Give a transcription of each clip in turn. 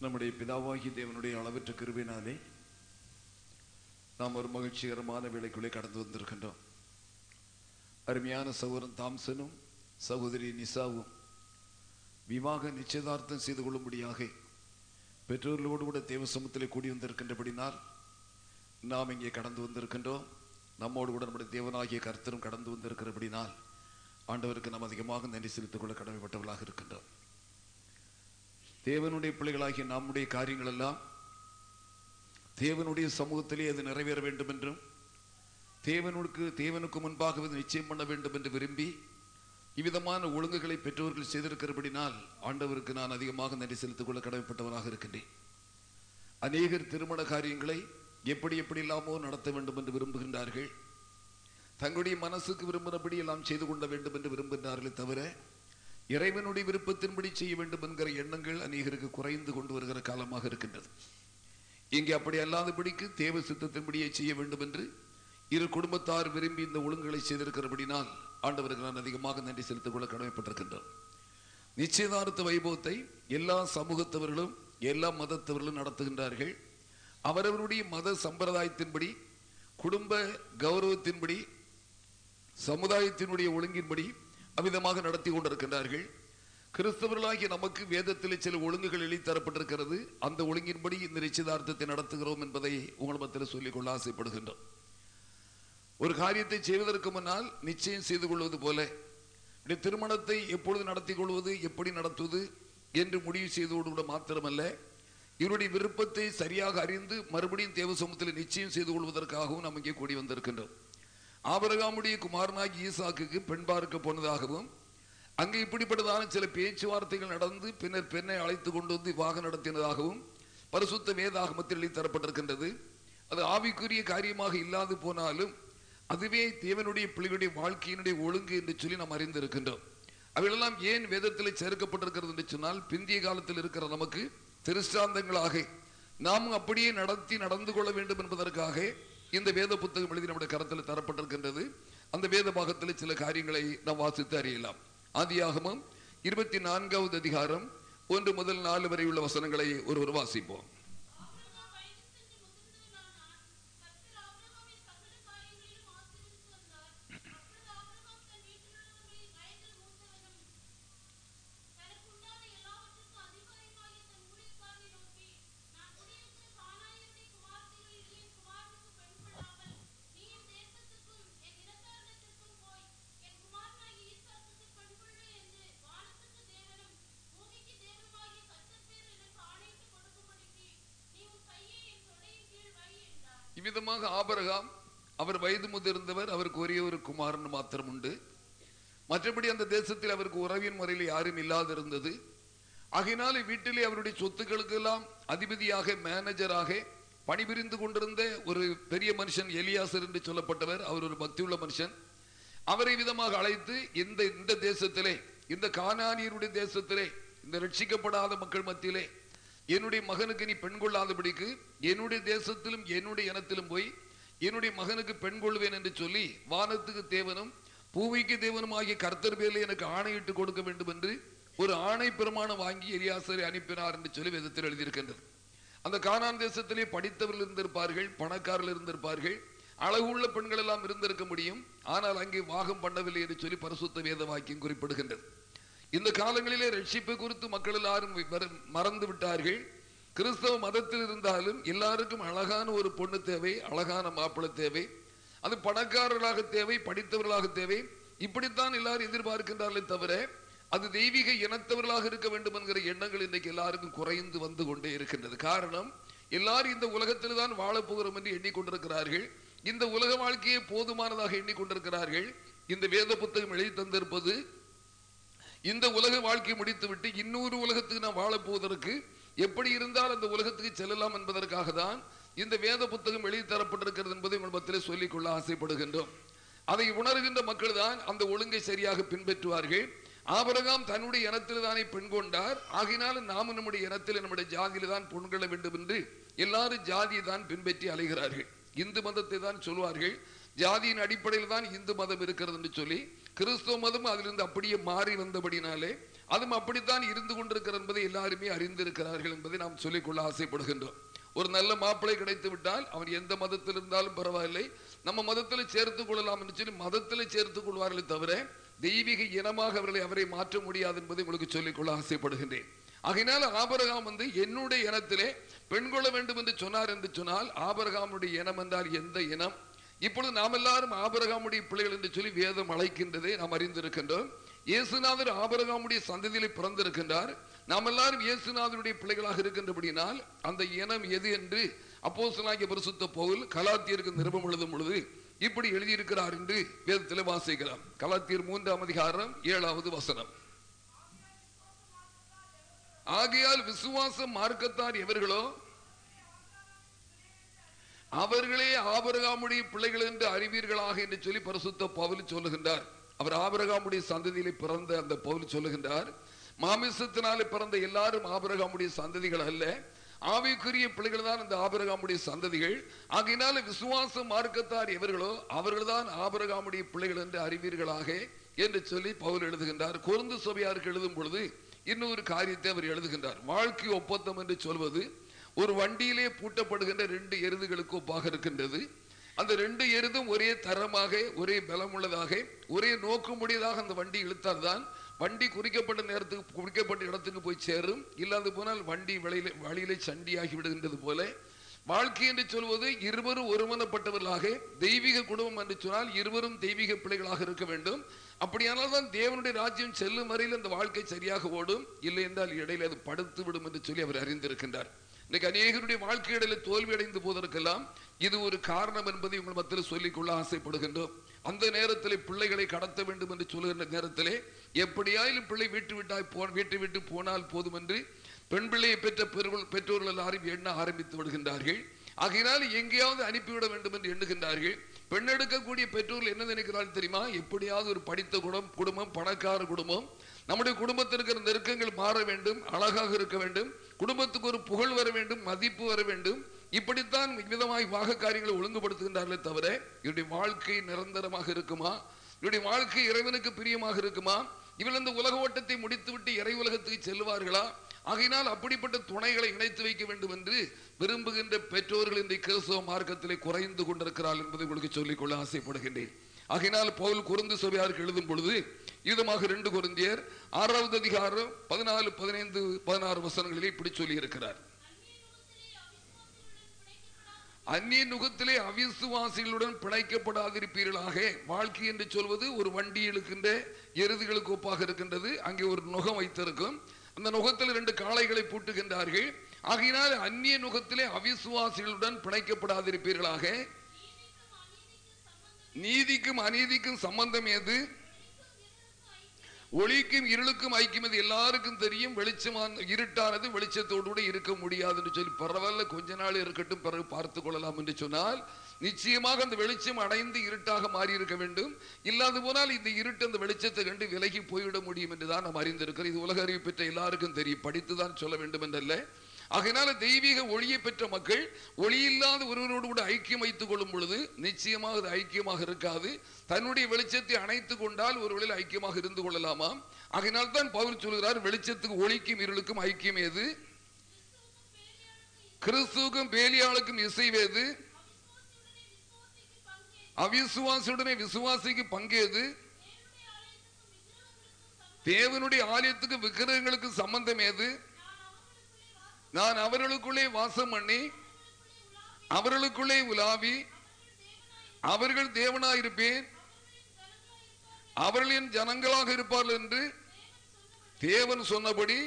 நம்முடைய பிதாவாகி தேவனுடைய அளவற்ற கிருவினாலே நாம் ஒரு மகிழ்ச்சிகரமான வேலைக்குள்ளே கடந்து வந்திருக்கின்றோம். அருமையான சகோதரன் தாம்சனும் சகோதரி நிசாவும் விவாக நிச்சயதார்த்தம் செய்து கொள்ளும்படியாக பெற்றோர்களோடு கூட தேவ சமூகத்திலே கூடி வந்திருக்கின்றபடினால் நாம் இங்கே கடந்து வந்திருக்கின்றோம். நம்மோடு கூட நம்முடைய தேவனாகிய கர்த்தரும் கடந்து வந்திருக்கிறபடினால் ஆண்டவருக்கு நாம் அதிகமாக நன்றி செலுத்திக் கொள்ள கடமைப்பட்டவர்களாக இருக்கின்றோம். தேவனுடைய பிள்ளைகளாகிய நம்முடைய காரியங்கள் எல்லாம் தேவனுடைய சமூகத்திலே அது நிறைவேற வேண்டும் என்றும் தேவனுக்கு தேவனுக்கு முன்பாக நிச்சயம் பண்ண வேண்டும் என்று விரும்பி இவ்விதமான ஒழுங்குகளை பெற்றோர்கள் செய்திருக்கிறபடினால் ஆண்டவருக்கு நான் அதிகமாக நன்றி செலுத்திக் கொள்ள கடமைப்பட்டவனாக இருக்கின்றேன். அநேகர் திருமண காரியங்களை எப்படி எப்படி இல்லாமோ நடத்த வேண்டும் என்று விரும்புகின்றார்கள். தங்களுடைய மனசுக்கு விரும்பினபடி எல்லாம் செய்து கொள்ள வேண்டும் என்று விரும்புகின்றார்களே தவிர இறைவனுடைய விருப்பத்தின்படி செய்ய வேண்டும் என்கிற எண்ணங்கள் அநேகருக்கு குறைந்து கொண்டு வருகிற காலமாக இருக்கின்றது. இங்கே அப்படி அல்லாதபடிக்கு தேவ சித்தத்தின்படியே செய்ய வேண்டும் என்று இரு குடும்பத்தார் விரும்பி இந்த ஒழுங்குகளை செய்திருக்கிறபடினால் ஆண்டவருக்கு நான் அதிகமாக நன்றி செலுத்திக் கொள்ள கடமைப்பட்டிருக்கின்றோம். நிச்சயதார்த்த வைபவத்தை எல்லா சமூகத்தவர்களும் எல்லா மதத்தவர்களும் நடத்துகின்றார்கள். அவரவருடைய மத சம்பிரதாயத்தின்படி குடும்ப கௌரவத்தின்படி சமுதாயத்தினுடைய ஒழுங்கின்படி அவ்விதமாக நடத்தி கொண்டிருக்கின்றார்கள். கிறிஸ்தவர்களாகிய நமக்கு வேதத்தில் சில ஒழுங்குகள் எழுதி தரப்பட்டிருக்கிறது. அந்த ஒழுங்கின்படி இந்த நிச்சயதார்த்தத்தை நடத்துகிறோம் என்பதை உங்கள் மத்தியில் சொல்லிக் கொள்ள ஆசைப்படுகின்றோம். ஒரு காரியத்தை செய்வதற்கு முன்னால் நிச்சயம் செய்து கொள்வது போல திருமணத்தை எப்பொழுது நடத்தி கொள்வது எப்படி நடத்துவது என்று முடிவு செய்தோடு கூட மாத்திரமல்ல இவருடைய விருப்பத்தை சரியாக அறிந்து மறுபடியும் தேவ சமூகத்தில் நிச்சயம் செய்து கொள்வதற்காகவும் நாம் இங்கே கூடி வந்திருக்கின்றோம். ஆபரகாமுடைய குமாரனாகி ஈசாக்கு பெண் பார்க்க போனதாகவும் அங்கே இப்படிப்பட்டதான சில பேச்சுவார்த்தைகள் நடந்து பின்னர் பெண்ணை அழைத்து கொண்டு வந்து விவாகம் நடத்தினதாகவும் பரிசுத்த வேதாகமத்தில் எழுதி தரப்பட்டிருக்கின்றது அது ஆவிக்குரிய காரியமாக இல்லாது போனாலும் அதுவே தேவனுடைய பிள்ளைகளுடைய வாழ்க்கையினுடைய ஒழுங்கு என்று சொல்லி நாம் அறிந்திருக்கின்றோம். அவையெல்லாம் ஏன் வேதத்தில் சேர்க்கப்பட்டிருக்கிறது என்று சொன்னால் பிந்திய காலத்தில் இருக்கிற நமக்கு திருஷ்டாந்தங்களாக நாம் அப்படியே நடத்தி நடந்து கொள்ள வேண்டும் என்பதற்காக இந்த வேத புத்தகம் எழுதி நம்முடைய கரத்தில் தரப்பட்டிருக்கின்றது. அந்த வேத பாகத்தில் சில காரியங்களை நாம் வாசித்து அறியலாம். ஆதியாகமும் இருபத்தி நான்காவது அதிகாரம் ஒன்று முதல் நாலு வரை உள்ள வசனங்களை ஒருவர் வாசிப்போம். நிச்சயமாக ஆபரகாம் அவர் வயது முதிர்ந்தவர் அவருக்கு ஒரே ஒரு குமாரன் மாத்திரம் உண்டு மற்றபடி அந்த தேசத்தில் அவருக்கு உறவின் முறையில் யாரும் இல்லாதிருந்தது. ஆகையினாலே வீட்டிலே அவருடைய சொத்துக்களுக்கெல்லாம் அதிபதியாக மேனேஜராக பணிபுரிந்து கொண்டிருந்த ஒரு பெரிய மனுஷன் எலியாசர் என்று சொல்லப்பட்டவர். அவர் ஒரு பக்தியுள்ள மனுஷன். அவரை விதமாக அழைத்து இந்த இந்த தேசத்திலே இந்த கானானியருடைய தேசத்திலே இந்த ரட்சிக்கப்படாத மக்கள் மத்தியிலே என்னுடைய மகனுக்கு நீ பெண் கொள்ளாதபடிக்கு என்னுடைய தேசத்திலும் என்னுடைய இனத்திலும் போய் என்னுடைய மகனுக்கு பெண் கொள்வேன் என்று சொல்லி வானத்துக்கு தேவனும் பூமிக்கு தேவனும் ஆகிய கர்த்தர் பேரில் எனக்கு ஆணையிட்டு கொடுக்க வேண்டும் என்று ஒரு ஆணை பிரமாணம் வாங்கி எரியாசரை அனுப்பினார் என்று சொல்லி வேதத்தில் எழுதியிருக்கின்றது. அந்த கானான் தேசத்திலே படித்தவர்கள் இருந்திருப்பார்கள் பணக்காரர்கள் இருந்திருப்பார்கள் அழகுள்ள பெண்கள் எல்லாம் இருந்திருக்க முடியும். ஆனால் அங்கே வாகம் பண்ணவில்லை என்று சொல்லி பரிசுத்த வேத வாக்கியம் குறிப்பிடுகின்றது. இந்த காலங்களிலே ரட்சிப்பு குறித்து மக்கள் எல்லாரும் மறந்து விட்டார்கள். கிறிஸ்தவ மதத்தில் இருந்தாலும் எல்லாருக்கும் அழகான ஒரு பொண்ணு தேவை அழகான மாப்பிள்ளை தேவை. அது பணக்காரர்களாக தேவை படித்தவர்களாக தேவை. இப்படித்தான் எல்லாரும் எதிர்பார்க்கின்றார்களே தவிர அது தெய்வீக இனத்தவர்களாக இருக்க வேண்டும் என்கிற எண்ணங்கள் இன்றைக்கு எல்லாருக்கும் குறைந்து வந்து கொண்டே இருக்கின்றது. காரணம் எல்லாரும் இந்த உலகத்தில் தான் வாழப்போகிறோம் என்று எண்ணிக்கொண்டிருக்கிறார்கள். இந்த உலக வாழ்க்கையே போதுமானதாக எண்ணிக்கொண்டிருக்கிறார்கள். இந்த வேத புத்தகம் எழுதி தந்திருப்பது இந்த உலக வாழ்க்கை முடித்துவிட்டு இன்னொரு உலகத்துக்கு நாம் வாழப்போவதற்கு எப்படி இருந்தால் அந்த உலகத்துக்கு செல்லலாம் என்பதற்காக தான் இந்த வேத புத்தகம் எழுதி என்பதை உங்கள் மத்தியிலே கொள்ள ஆசைப்படுகின்றோம். அதை உணர்கின்ற மக்கள் தான் அந்த ஒழுங்கை சரியாக பின்பற்றுவார்கள். ஆபரகாம் தன்னுடைய இனத்தில் தானே பெண் கொண்டார். ஆகினாலும் நாமும் நம்முடைய இனத்தில் நம்முடைய ஜாதியில தான் பொன் கொள்ள வேண்டும் என்று எல்லாரும் ஜாதியை தான் பின்பற்றி அலைகிறார்கள். இந்து மதத்தை தான் சொல்வார்கள். ஜாதியின் அடிப்படையில் தான் இந்து மதம் இருக்கிறது என்று சொல்லி கிறிஸ்துவ மதம் அதிலிருந்து அப்படியே மாறி வந்தபடினாலே அதுவும் அப்படித்தான் இருந்து கொண்டிருக்கிறது என்பதை எல்லாருமே அறிந்திருக்கிறார்கள் என்பதை நாம் சொல்லிக்கொள்ள ஆசைப்படுகின்றோம். ஒரு நல்ல மாப்பிள்ளை கிடைத்து விட்டால் அவன் எந்த மதத்தில் இருந்தாலும் பரவாயில்லை. நம்ம மதத்தில் சேர்த்துக் கொள்ளலாம் என்று சொல்லி மதத்தில் சேர்த்துக் கொள்வார்களே தவிர தெய்வீக இனமாக அவர்களை அவரை மாற்ற முடியாது என்பதை உங்களுக்கு சொல்லிக்கொள்ள ஆசைப்படுகின்றேன். ஆகையினால் ஆபரகாம் வந்து என்னுடைய இனத்திலே பெண் கொள்ள வேண்டும் என்று சொன்னார் என்று சொன்னால் ஆபரகாமுடைய இனம் என்றால் எந்த இனம்? இப்பொழுது நாம் எல்லாரும் ஆபரகாமுடைய பிள்ளைகள் என்று சொல்லி வேதம் அழைக்கின்றதை நாம் அறிந்திருக்கின்றோம். இயேசுநாதர் ஆபரகாமுடைய சந்ததியிலே பிறந்திருக்கின்றார். நாம் எல்லாரும் இயேசுநாதருடைய பிள்ளைகளாக இருக்கின்றபடினால் அந்த இனம் எது என்று அப்போசனாகிய பரிசுத்த பவுல் கலாத்தியருக்கு நிருபம் எழுதும் பொழுது இப்படி எழுதியிருக்கிறார் என்று வேதத்தில் வாசிக்கலாம். கலாத்தியர் மூன்றாம் அதிகாரம் ஏழாவது வசனம். ஆகையால் விசுவாச மார்க்கத்தார் எவர்களோ அவர்களே ஆபரகாமுடைய பிள்ளைகள் என்று அறிவீர்களாக என்று சொல்லி பரிசுத்த பவுல் சொல்லுகின்றார். அவர் ஆபரகாமுடைய சந்ததியிலே பிறந்த அந்த பவுல் சொல்லுகின்றார். மாமிசத்தினாலே பிறந்த எல்லாரும் ஆபரகாமுடைய சந்ததிகள் அல்ல. ஆவிக்குரிய பிள்ளைகள் தான் இந்த ஆபரகாமுடைய சந்ததிகள். ஆகையினால விசுவாச மார்க்கத்தார் எவர்களோ அவர்கள்தான் ஆபரகாமுடைய பிள்ளைகள் என்று அறிவீர்களாக என்று சொல்லி பவுல் எழுதுகின்றார். குறுந்து சபையாருக்கு எழுதும் பொழுது இன்னொரு காரியத்தை அவர் எழுதுகின்றார். வாழ்க்கை ஒப்பந்தம் என்று சொல்வது ஒரு வண்டியிலே பூட்டப்படுகின்ற ரெண்டு எருதுகளுக்கு ஒப்பாக இருக்கின்றது. அந்த ரெண்டு எருதும் ஒரே தரமாக ஒரே பலமுள்ளதாக ஒரே நோக்கமுடையதாக அந்த வண்டி இழுத்தால் தான் வண்டி குறிக்கப்பட்ட நேரத்துக்கு குறிக்கப்பட்ட இடத்துக்கு போய் சேரும். இல்லாது போனால் வண்டி வழியில வழியிலே சண்டியாகி விடுகின்றது போல. வாழ்க்கை என்று சொல்வது இருவரும் ஒருமனப்பட்டவர்களாக தெய்வீக குடும்பம் என்று சொன்னால் இருவரும் தெய்வீக பிள்ளைகளாக இருக்க வேண்டும். அப்படியானால் தான் தேவனுடைய ராஜ்யம் செல்லும் வரையில் அந்த வாழ்க்கை சரியாக ஓடும். இல்லை என்றால் இடையில அது படுத்து விடும் என்று சொல்லி அவர் அறிந்திருக்கின்றார். இன்னைக்கு அநேகருடைய வாழ்க்கையிடல தோல்வி அடைந்து போவதற்கெல்லாம் இது ஒரு காரணம் என்பதை உங்கள் மத்தியில் சொல்லிக்கொள்ள ஆசைப்படுகின்றோம். அந்த நேரத்தில் பிள்ளைகளை கடத்த வேண்டும் என்று சொல்லுகின்ற நேரத்திலே எப்படியாயிலும் பிள்ளை வீட்டு விட்டாய் போ வீட்டை விட்டு போனால் போதும் என்று பெண் பிள்ளையை பெற்ற பெற்றோர்கள் பெற்றோர்கள் எல்லாரும் எண்ண ஆரம்பித்து விடுகின்றார்கள். ஆகையினால் எங்கேயாவது அனுப்பிவிட வேண்டும் என்று எண்ணுகின்றார்கள். பெண் எடுக்கக்கூடிய பெற்றோர்கள் என்ன நினைக்கிறார்கள் தெரியுமா? எப்படியாவது ஒரு படித்த குடம் குடும்பம் பணக்கார குடும்பம் நம்முடைய குடும்பத்திற்கு இருக்கிற நெருக்கங்கள் மாற வேண்டும் அழகாக இருக்க வேண்டும் குடும்பத்துக்கு ஒரு புகழ் வர வேண்டும் மதிப்பு வர வேண்டும். இப்படித்தான் விதமாய் வாக காரியங்களை ஒழுங்குபடுத்துகின்றார்களே தவிர இவருடைய வாழ்க்கை நிரந்தரமாக இருக்குமா? இவருடைய வாழ்க்கை இறைவனுக்கு பிரியமாக இருக்குமா? இவள் இந்த உலக ஓட்டத்தை முடித்துவிட்டு இறை உலகத்துக்கு செல்வார்களா ஆகையினால் அப்படிப்பட்ட துணைகளை இணைத்து வைக்க வேண்டும் என்று விரும்புகின்ற பெற்றோர்கள் இந்த கிறிஸ்தவ மார்க்கத்திலே குறைந்து கொண்டிருக்கிறார்கள் என்பதை உங்களுக்கு சொல்லிக்கொள்ள ஆசைப்படுகின்றேன். ஆகையினால் பவுல் குருந்து சபையாருக்கு எழுதும் பொழுது இதுமாக ரெண்டு குருந்தியர் ஆறாவது அதிகாரம் பதினாலு பதினைந்து பதினாறு வசனங்களிலே இப்படி சொல்லி இருக்கிறார் அந்நிய நுகத்திலே அவிசுவாசிகளுடன் பிணைக்கப்படாதிருப்பீர்களாக வாழ்க்கை என்று சொல்வது ஒரு வண்டி இழுக்கின்ற எருதுகளுக்கு ஒப்பாக இருக்கின்றது. அங்கே ஒரு நுகம் வைத்திருக்கும். அந்த நுகத்தில் ரெண்டு காளைகளை பூட்டுகின்றார்கள். ஆகையினால் அந்நிய நுகத்திலே அவிசுவாசிகளுடன் பிணைக்கப்படாதிருப்பீர்களாக நீதிக்கும் அநீதிக்கும் சம்பந்தம் எது? ஒளிக்கும் இருளுக்கும் ஐக்கியம் இது எல்லாருக்கும் தெரியும் வெளிச்சமான இருட்டானது வெளிச்சத்தோடு கூட இருக்க முடியாது என்று சொல்லி பரவாயில்ல கொஞ்ச நாள் இருக்கட்டும் பிறகு பார்த்து கொள்ளலாம் என்று சொன்னால் நிச்சயமாக அந்த வெளிச்சம் அடைந்து இருட்டாக மாறி இருக்க வேண்டும். இல்லாது போனால் இந்த இருட்டு அந்த வெளிச்சத்தை கண்டு விலகி போய்விட முடியும் என்றுதான் நாம் அறிந்திருக்கிறோம். இது உலக அறிவு பெற்ற எல்லாருக்கும் தெரியும். படித்துதான் சொல்ல வேண்டும் என்றல்ல. ஆகையினால தெய்வீக ஒளியை பெற்ற மக்கள் ஒளி இல்லாத ஒருவரோடு கூட ஐக்கியம் வைத்துக் கொள்ளும் பொழுது நிச்சயமாக அது ஐக்கியமாக இருக்காது. தன்னுடைய வெளிச்சத்தை அணைத்து கொண்டால் ஒரு வழியில் ஐக்கியமாக இருந்து கொள்ளலாமாம். ஆகையினால் தான் பவுல் சொல்கிறார் வெளிச்சத்துக்கு ஒளிக்கும் இருளுக்கும் ஐக்கியம் ஏது? கிறிஸ்துவுக்கும் பேலியாளுக்கும் இசைவேது அவிசுவாசியுடனே விசுவாசிக்கு பங்கேது தேவனுடைய ஆலயத்துக்கு விக்கிரகங்களுக்கு சம்பந்தம் ஏது? நான் அவர்களுக்குள்ளே வாசம் பண்ணி அவர்களுக்குள்ளே உலாவி அவர்கள் தேவனாயிருப்பேன். அவர்களின் ஜனங்களாக இருப்பார்கள் என்று தேவன் சொன்னபடி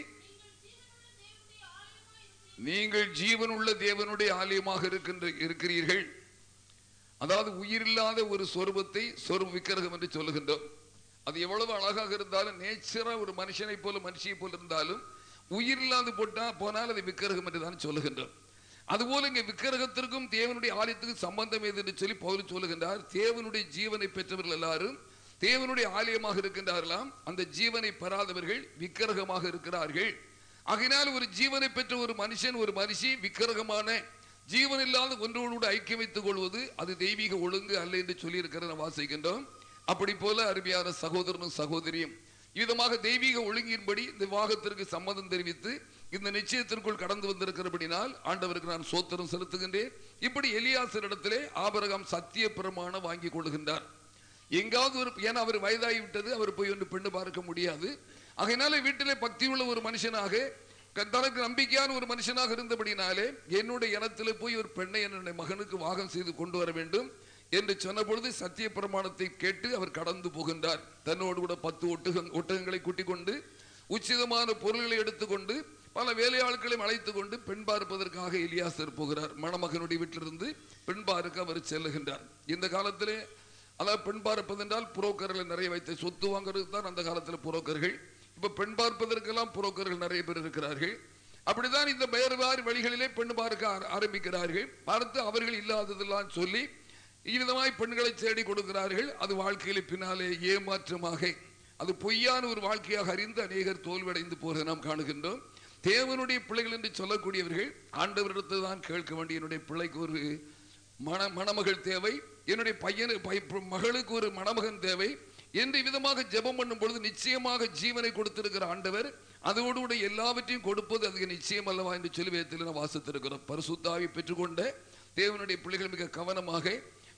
நீங்கள் ஜீவன் உள்ள தேவனுடைய ஆலயமாக இருக்கின்ற இருக்கிறீர்கள். அதாவது உயிரில்லாத ஒரு சொருபத்தை சொருப விக்கிரகம் என்று சொல்லுகின்றோம். அது எவ்வளவு அழகாக இருந்தாலும் நேச்சரா ஒரு மனுஷனை போல மனுஷியை போல இருந்தாலும் உயிரில்லாது போட்டா போனால் அதை விக்கிரகம் என்று தான் சொல்லுகின்றோம் அதுபோல இங்க விக்கிரகத்திற்கும் தேவனுடைய ஆலயத்துக்கும் சம்பந்தம் எது என்று சொல்லி பவுல் சொல்லுகின்றார். தேவனுடைய ஜீவனை பெற்றவர்கள் எல்லாரும் தேவனுடைய ஆலயமாக இருக்கின்றார்களாம். அந்த ஜீவனை பெறாதவர்கள் விக்கிரகமாக இருக்கிறார்கள். ஆகையினால் ஒரு ஜீவனை பெற்ற ஒரு மனுஷன் ஒரு மனுஷி விக்கிரகமான ஜீவன் இல்லாத ஒன்றோடு ஐக்கியம் வைத்துக் கொள்வது அது தெய்வீக ஒழுங்கு அல்ல என்று சொல்லி இருக்கிறத வாசிக்கின்றோம். அப்படி போல அருமையான சகோதரனும் சகோதரியும் விதமாக தெய்வீக ஒழுங்கின்படி இந்த விவாகத்திற்கு சம்மதம் தெரிவித்து இந்த நிச்சயத்திற்குள் கடந்து வந்திருக்கிறபடினால் ஆண்டவருக்கு நான் சோத்திரம் செலுத்துகின்றேன். இப்படி எலியாசரிடத்திலே ஆபரகம் சத்திய பிரமாணம் வாங்கி கொள்ளுகின்றார். எங்காவது ஒரு ஏன்னா அவர் வயதாகி விட்டது அவர் போய் ஒன்று பெண்ணு பார்க்க முடியாது. அதனால வீட்டிலே பக்தியுள்ள ஒரு மனுஷனாக தனக்கு நம்பிக்கையான ஒரு மனுஷனாக இருந்தபடினாலே என்னுடைய இனத்திலே போய் ஒரு பெண்ணை என்னுடைய மகனுக்கு வாகம் செய்து கொண்டு வர வேண்டும். என்று சொன்ன பொழுது சத்திய பிரமாணத்தை கேட்டு அவர் கடந்து போகின்றார். தன்னோடு கூட பத்து ஒட்டுக ஒட்டகங்களை கூட்டிக் கொண்டு உச்சிதமான பொருள்களை எடுத்துக்கொண்டு பல வேலையாட்களையும் அழைத்து கொண்டு பெண் பார்ப்பதற்காக எலியாசர் போகிறார். மணமகனுடைய வீட்டிலிருந்து பெண் பார்க்க அவர் செல்லுகின்றார். இந்த காலத்திலே அதாவது பெண் பார்ப்பது என்றால் புரோக்கர்களை நிறைய வைத்து சொத்து வாங்குறதுக்கு தான் அந்த காலத்தில் புரோக்கர்கள். இப்ப பெண் பார்ப்பதற்கெல்லாம் புரோக்கர்கள் நிறைய பேர் இருக்கிறார்கள். அப்படிதான் இந்த வேறு வழிகளிலே பெண் பார்க்க ஆர- ஆரம்பிக்கிறார்கள். பார்த்து அவர்கள் இல்லாததெல்லாம் சொல்லி இவ்விதமாய் பெண்களை தேடி கொடுக்கிறார்கள். அது வாழ்க்கையில பின்னாலே ஏமாற்றமாக அது பொய்யான ஒரு வாழ்க்கையாக அறிந்து அநேகர் தோல்வடைந்து போவதை நாம் காணுகின்றோம். தேவனுடைய பிள்ளைகள் என்று சொல்லக்கூடியவர்கள் ஆண்டவரிடத்து தான் கேட்க வேண்டிய என்னுடைய பிள்ளைக்கு ஒரு மண மணமகள் தேவை என்னுடைய பையனு பை- மகளுக்கு ஒரு மணமகன் தேவை என்று விதமாக ஜெபம் பண்ணும் பொழுது நிச்சயமாக ஜீவனை கொடுத்திருக்கிற ஆண்டவர் அதோடு கூட எல்லாவற்றையும் கொடுப்பது அதுக்கு நிச்சயம் அல்லவா என்று சொல்லி வேத்தில் வாசித்திருக்கிறோம். பரிசுத்தாவை பெற்றுக்கொண்ட தேவனுடைய பிள்ளைகள் மிக கவனமாக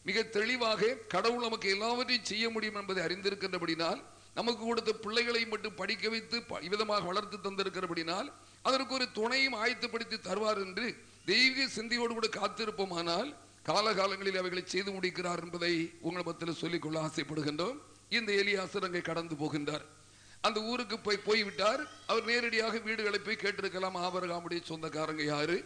மிக தெளிவாக கடவுள் நமக்கு எல்லாவற்றையும் செய்ய முடியும் என்பதை அறிந்திருக்கின்றபடினால் நமக்கு கொடுத்த பிள்ளைகளை மட்டும் படிக்க வைத்து இவ்விதமாக வளர்த்து தந்திருக்கிறபடினால் அதற்கு ஒரு துணையும் ஆயத்தப்படுத்தி தருவார் என்று தெய்வீக சிந்தையோடு கூட காத்திருப்போமானால் காலகாலங்களில் அவைகளை செய்து முடிக்கிறார் என்பதை உங்கள் மத்தியில் சொல்லிக்கொள்ள ஆசைப்படுகின்றோம். இந்த எலியாசர் அங்கே கடந்து போகின்றார். அந்த ஊருக்கு போய் போய்விட்டார். அவர் நேரடியாக வீடுகளை போய் கேட்டிருக்கலாம். ஆபரகாமுடைய சொந்தக்காரங்க யாரு?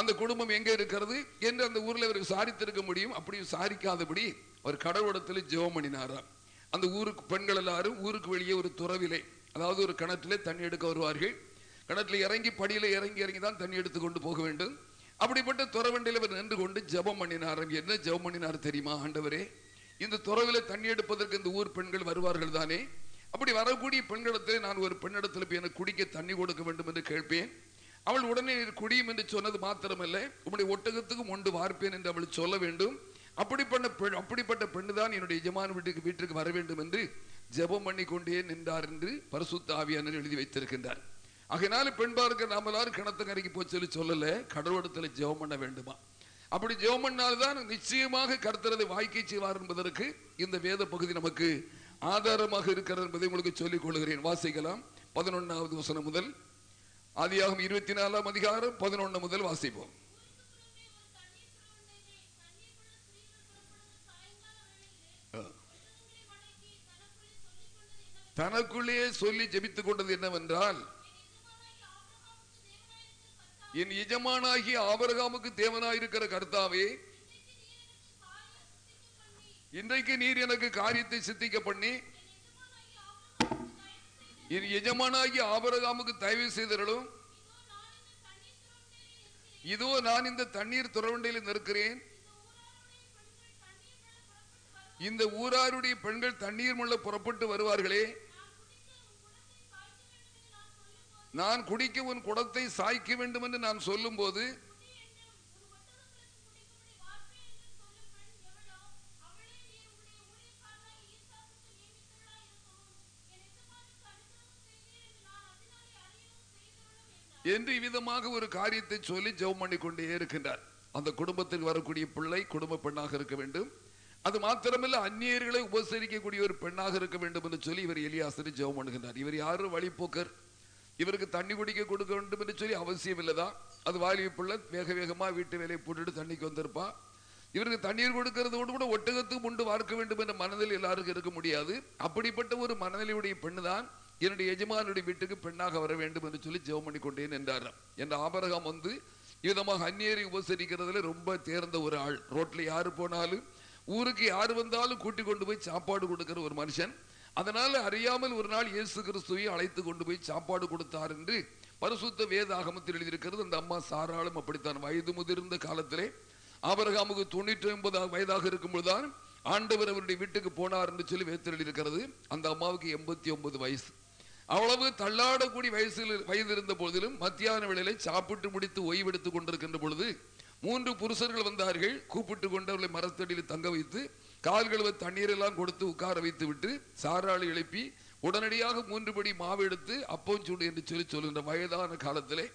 அந்த குடும்பம் எங்க இருக்கிறது என்று அந்த ஊர்ல இவர் விசாரித்திருக்க முடியும். அப்படி விசாரிக்காதபடி அவர் கடவுளத்தில் ஜெபம் பண்ணினாராம் அந்த ஊருக்கு பெண்கள் எல்லாரும் ஊருக்கு வெளியே ஒரு துறவிலை அதாவது ஒரு கிணற்றிலே தண்ணி எடுக்க வருவார்கள். கிணற்றில் இறங்கி படியில இறங்கி இறங்கி தான் தண்ணி எடுத்து கொண்டு போக வேண்டும். அப்படிப்பட்ட துறவண்டியில் இவர் நின்று கொண்டு ஜெபம் பண்ணினாராம் என்ன ஜெபம் பண்ணினார் தெரியுமா ஆண்டவரே? இந்த துறவில தண்ணி எடுப்பதற்கு இந்த ஊர் பெண்கள் வருவார்கள் தானே? அப்படி வரக்கூடிய பெண்களிடத்தில் நான் ஒரு பெண்ணிடத்தில் போய் எனக்கு குடிக்க தண்ணி கொடுக்க வேண்டும் என்று கேட்பேன். அவள் உடனே நீர் குடியும் என்று சொன்னது மாத்திரமல்ல. உம்முடைய ஒட்டகத்துக்கும் ஒன்று வார்ப்பேன் என்று அவள் சொல்ல வேண்டும். அப்படிப்பட்ட பெண் அப்படிப்பட்ட பெண்ணு தான் என்னுடைய எஜமான வீட்டுக்கு வீட்டுக்கு வர வேண்டும் என்று ஜெபம் பண்ணி கொண்டே நின்றார் என்று பரிசுத்த ஆவியானவர் எழுதி வைத்திருக்கின்றார். ஆகையினால பெண் பார்க்க நாம எல்லாரும் கிணத்துக்கரைக்கு போய் சொல்லி சொல்லல கடவுளத்துல ஜெபம் பண்ண வேண்டுமா? அப்படி ஜெபம் பண்ணால்தான் நிச்சயமாக கர்த்தரதை வாய்க்கை செய்வார் என்பதற்கு இந்த வேத பகுதி நமக்கு ஆதாரமாக இருக்கிறது என்பதை உங்களுக்கு சொல்லிக் கொள்கிறேன். வாசிக்கலாம். பதினொன்னாவது வசனம் முதல் ஆதியாகும் இருபத்தி நாலாம் அதிகாரம் பதினொன்னு முதல் வாசிப்போம். தனக்குள்ளே சொல்லி ஜெபித்துக் கொண்டது என்னவென்றால் என் எஜமானாகி ஆபரகாமுக்கு தேவனாயிருக்கிற கர்த்தாவே இன்றைக்கு நீர் எனக்கு காரியத்தை சித்திக்க பண்ணி என் எஜமானாகி ஆபரகாமுக்கு தயவு செய்தர்களும் இதோ நான் இந்த தண்ணீர் துறவண்டையில் நிற்கிறேன். இந்த ஊராருடைய பெண்கள் தண்ணீர் முள்ள புறப்பட்டு வருவார்களே. நான் குடிக்க உன் குடத்தை சாய்க்க வேண்டும் என்று நான் சொல்லும்போது என்று இவ்விதமாக ஒரு காரியத்தை சொல்லி ஜெபம் பண்ணி கொண்டே இருக்கின்றார். அந்த குடும்பத்துக்கு வரக்கூடிய பிள்ளை குடும்ப பெண்ணாக இருக்க வேண்டும். அது மாத்திரமல்ல அந்நியர்களை உபசரிக்கக்கூடிய ஒரு பெண்ணாக இருக்க வேண்டும் என்று சொல்லி இவர் எலியாசரி ஜெபம் பண்ணுகின்றார். இவர் யாரும் வழிபோக்கர் இவருக்கு தண்ணி குடிக்க கொடுக்க வேண்டும் என்று சொல்லி அவசியம் இல்லதான் அது வாலிப பிள்ளை வேக வேகமா வீட்டு வேலையை போட்டுட்டு தண்ணிக்கு வந்திருப்பா. இவருக்கு தண்ணீர் கொடுக்கறதோடு கூட ஒட்டகத்துக்கு முண்டு வார்க்க வேண்டும் என்ற மனதில் எல்லாருக்கும் இருக்க முடியாது. அப்படிப்பட்ட ஒரு மனநிலையுடைய பெண்ணு தான் என்னுடைய எஜமானுடைய வீட்டுக்கு பெண்ணாக வர வேண்டும் என்று சொல்லி ஜெபம் பண்ணி கொண்டேன் என்றார் என்ற ஆபரகம் வந்து விதமாக அந்நியரை உபசரிக்கிறதுல ரொம்ப தேர்ந்த ஒரு ஆள். ரோட்ல யாரு போனாலும் ஊருக்கு யாரு வந்தாலும் கூட்டி கொண்டு போய் சாப்பாடு கொடுக்கிற ஒரு மனுஷன். அதனால அறியாமல் ஒரு நாள் இயேசு கிறிஸ்துவை அழைத்து கொண்டு போய் சாப்பாடு கொடுத்தார் என்று பரிசுத்த வேத ஆகமத்தில் எழுதியிருக்கிறது. அந்த அம்மா சாராளும் அப்படித்தான். வயது முதிர்ந்த காலத்திலே ஆபரகாமுக்கு தொண்ணூற்றி ஒன்பது வயதாக இருக்கும் பொழுதுதான் ஆண்டவர் அவருடைய வீட்டுக்கு போனார் என்று சொல்லி வேதத்தில் எழுதியிருக்கிறது. அந்த அம்மாவுக்கு எண்பத்தி ஒன்பது வயசு. அவ்வளவு தள்ளாடக்கூடிய வயசில் வயது இருந்த போதிலும் மத்தியான வேளையில சாப்பிட்டு முடித்து ஓய்வெடுத்துக் கொண்டிருக்கின்ற பொழுது மூன்று புருஷர்கள் வந்தார்கள். கூப்பிட்டு கொண்டு அவர்களை மரத்தடியில் தங்க வைத்து கால்கழுவ தண்ணீர் எல்லாம் கொடுத்து உட்கார வைத்து விட்டு சாராளி எழுப்பி உடனடியாக மூன்று படி மாவு எடுத்து அப்பம் சூடு என்று சொல்லி சொல்லுகின்ற வயதான காலத்திலே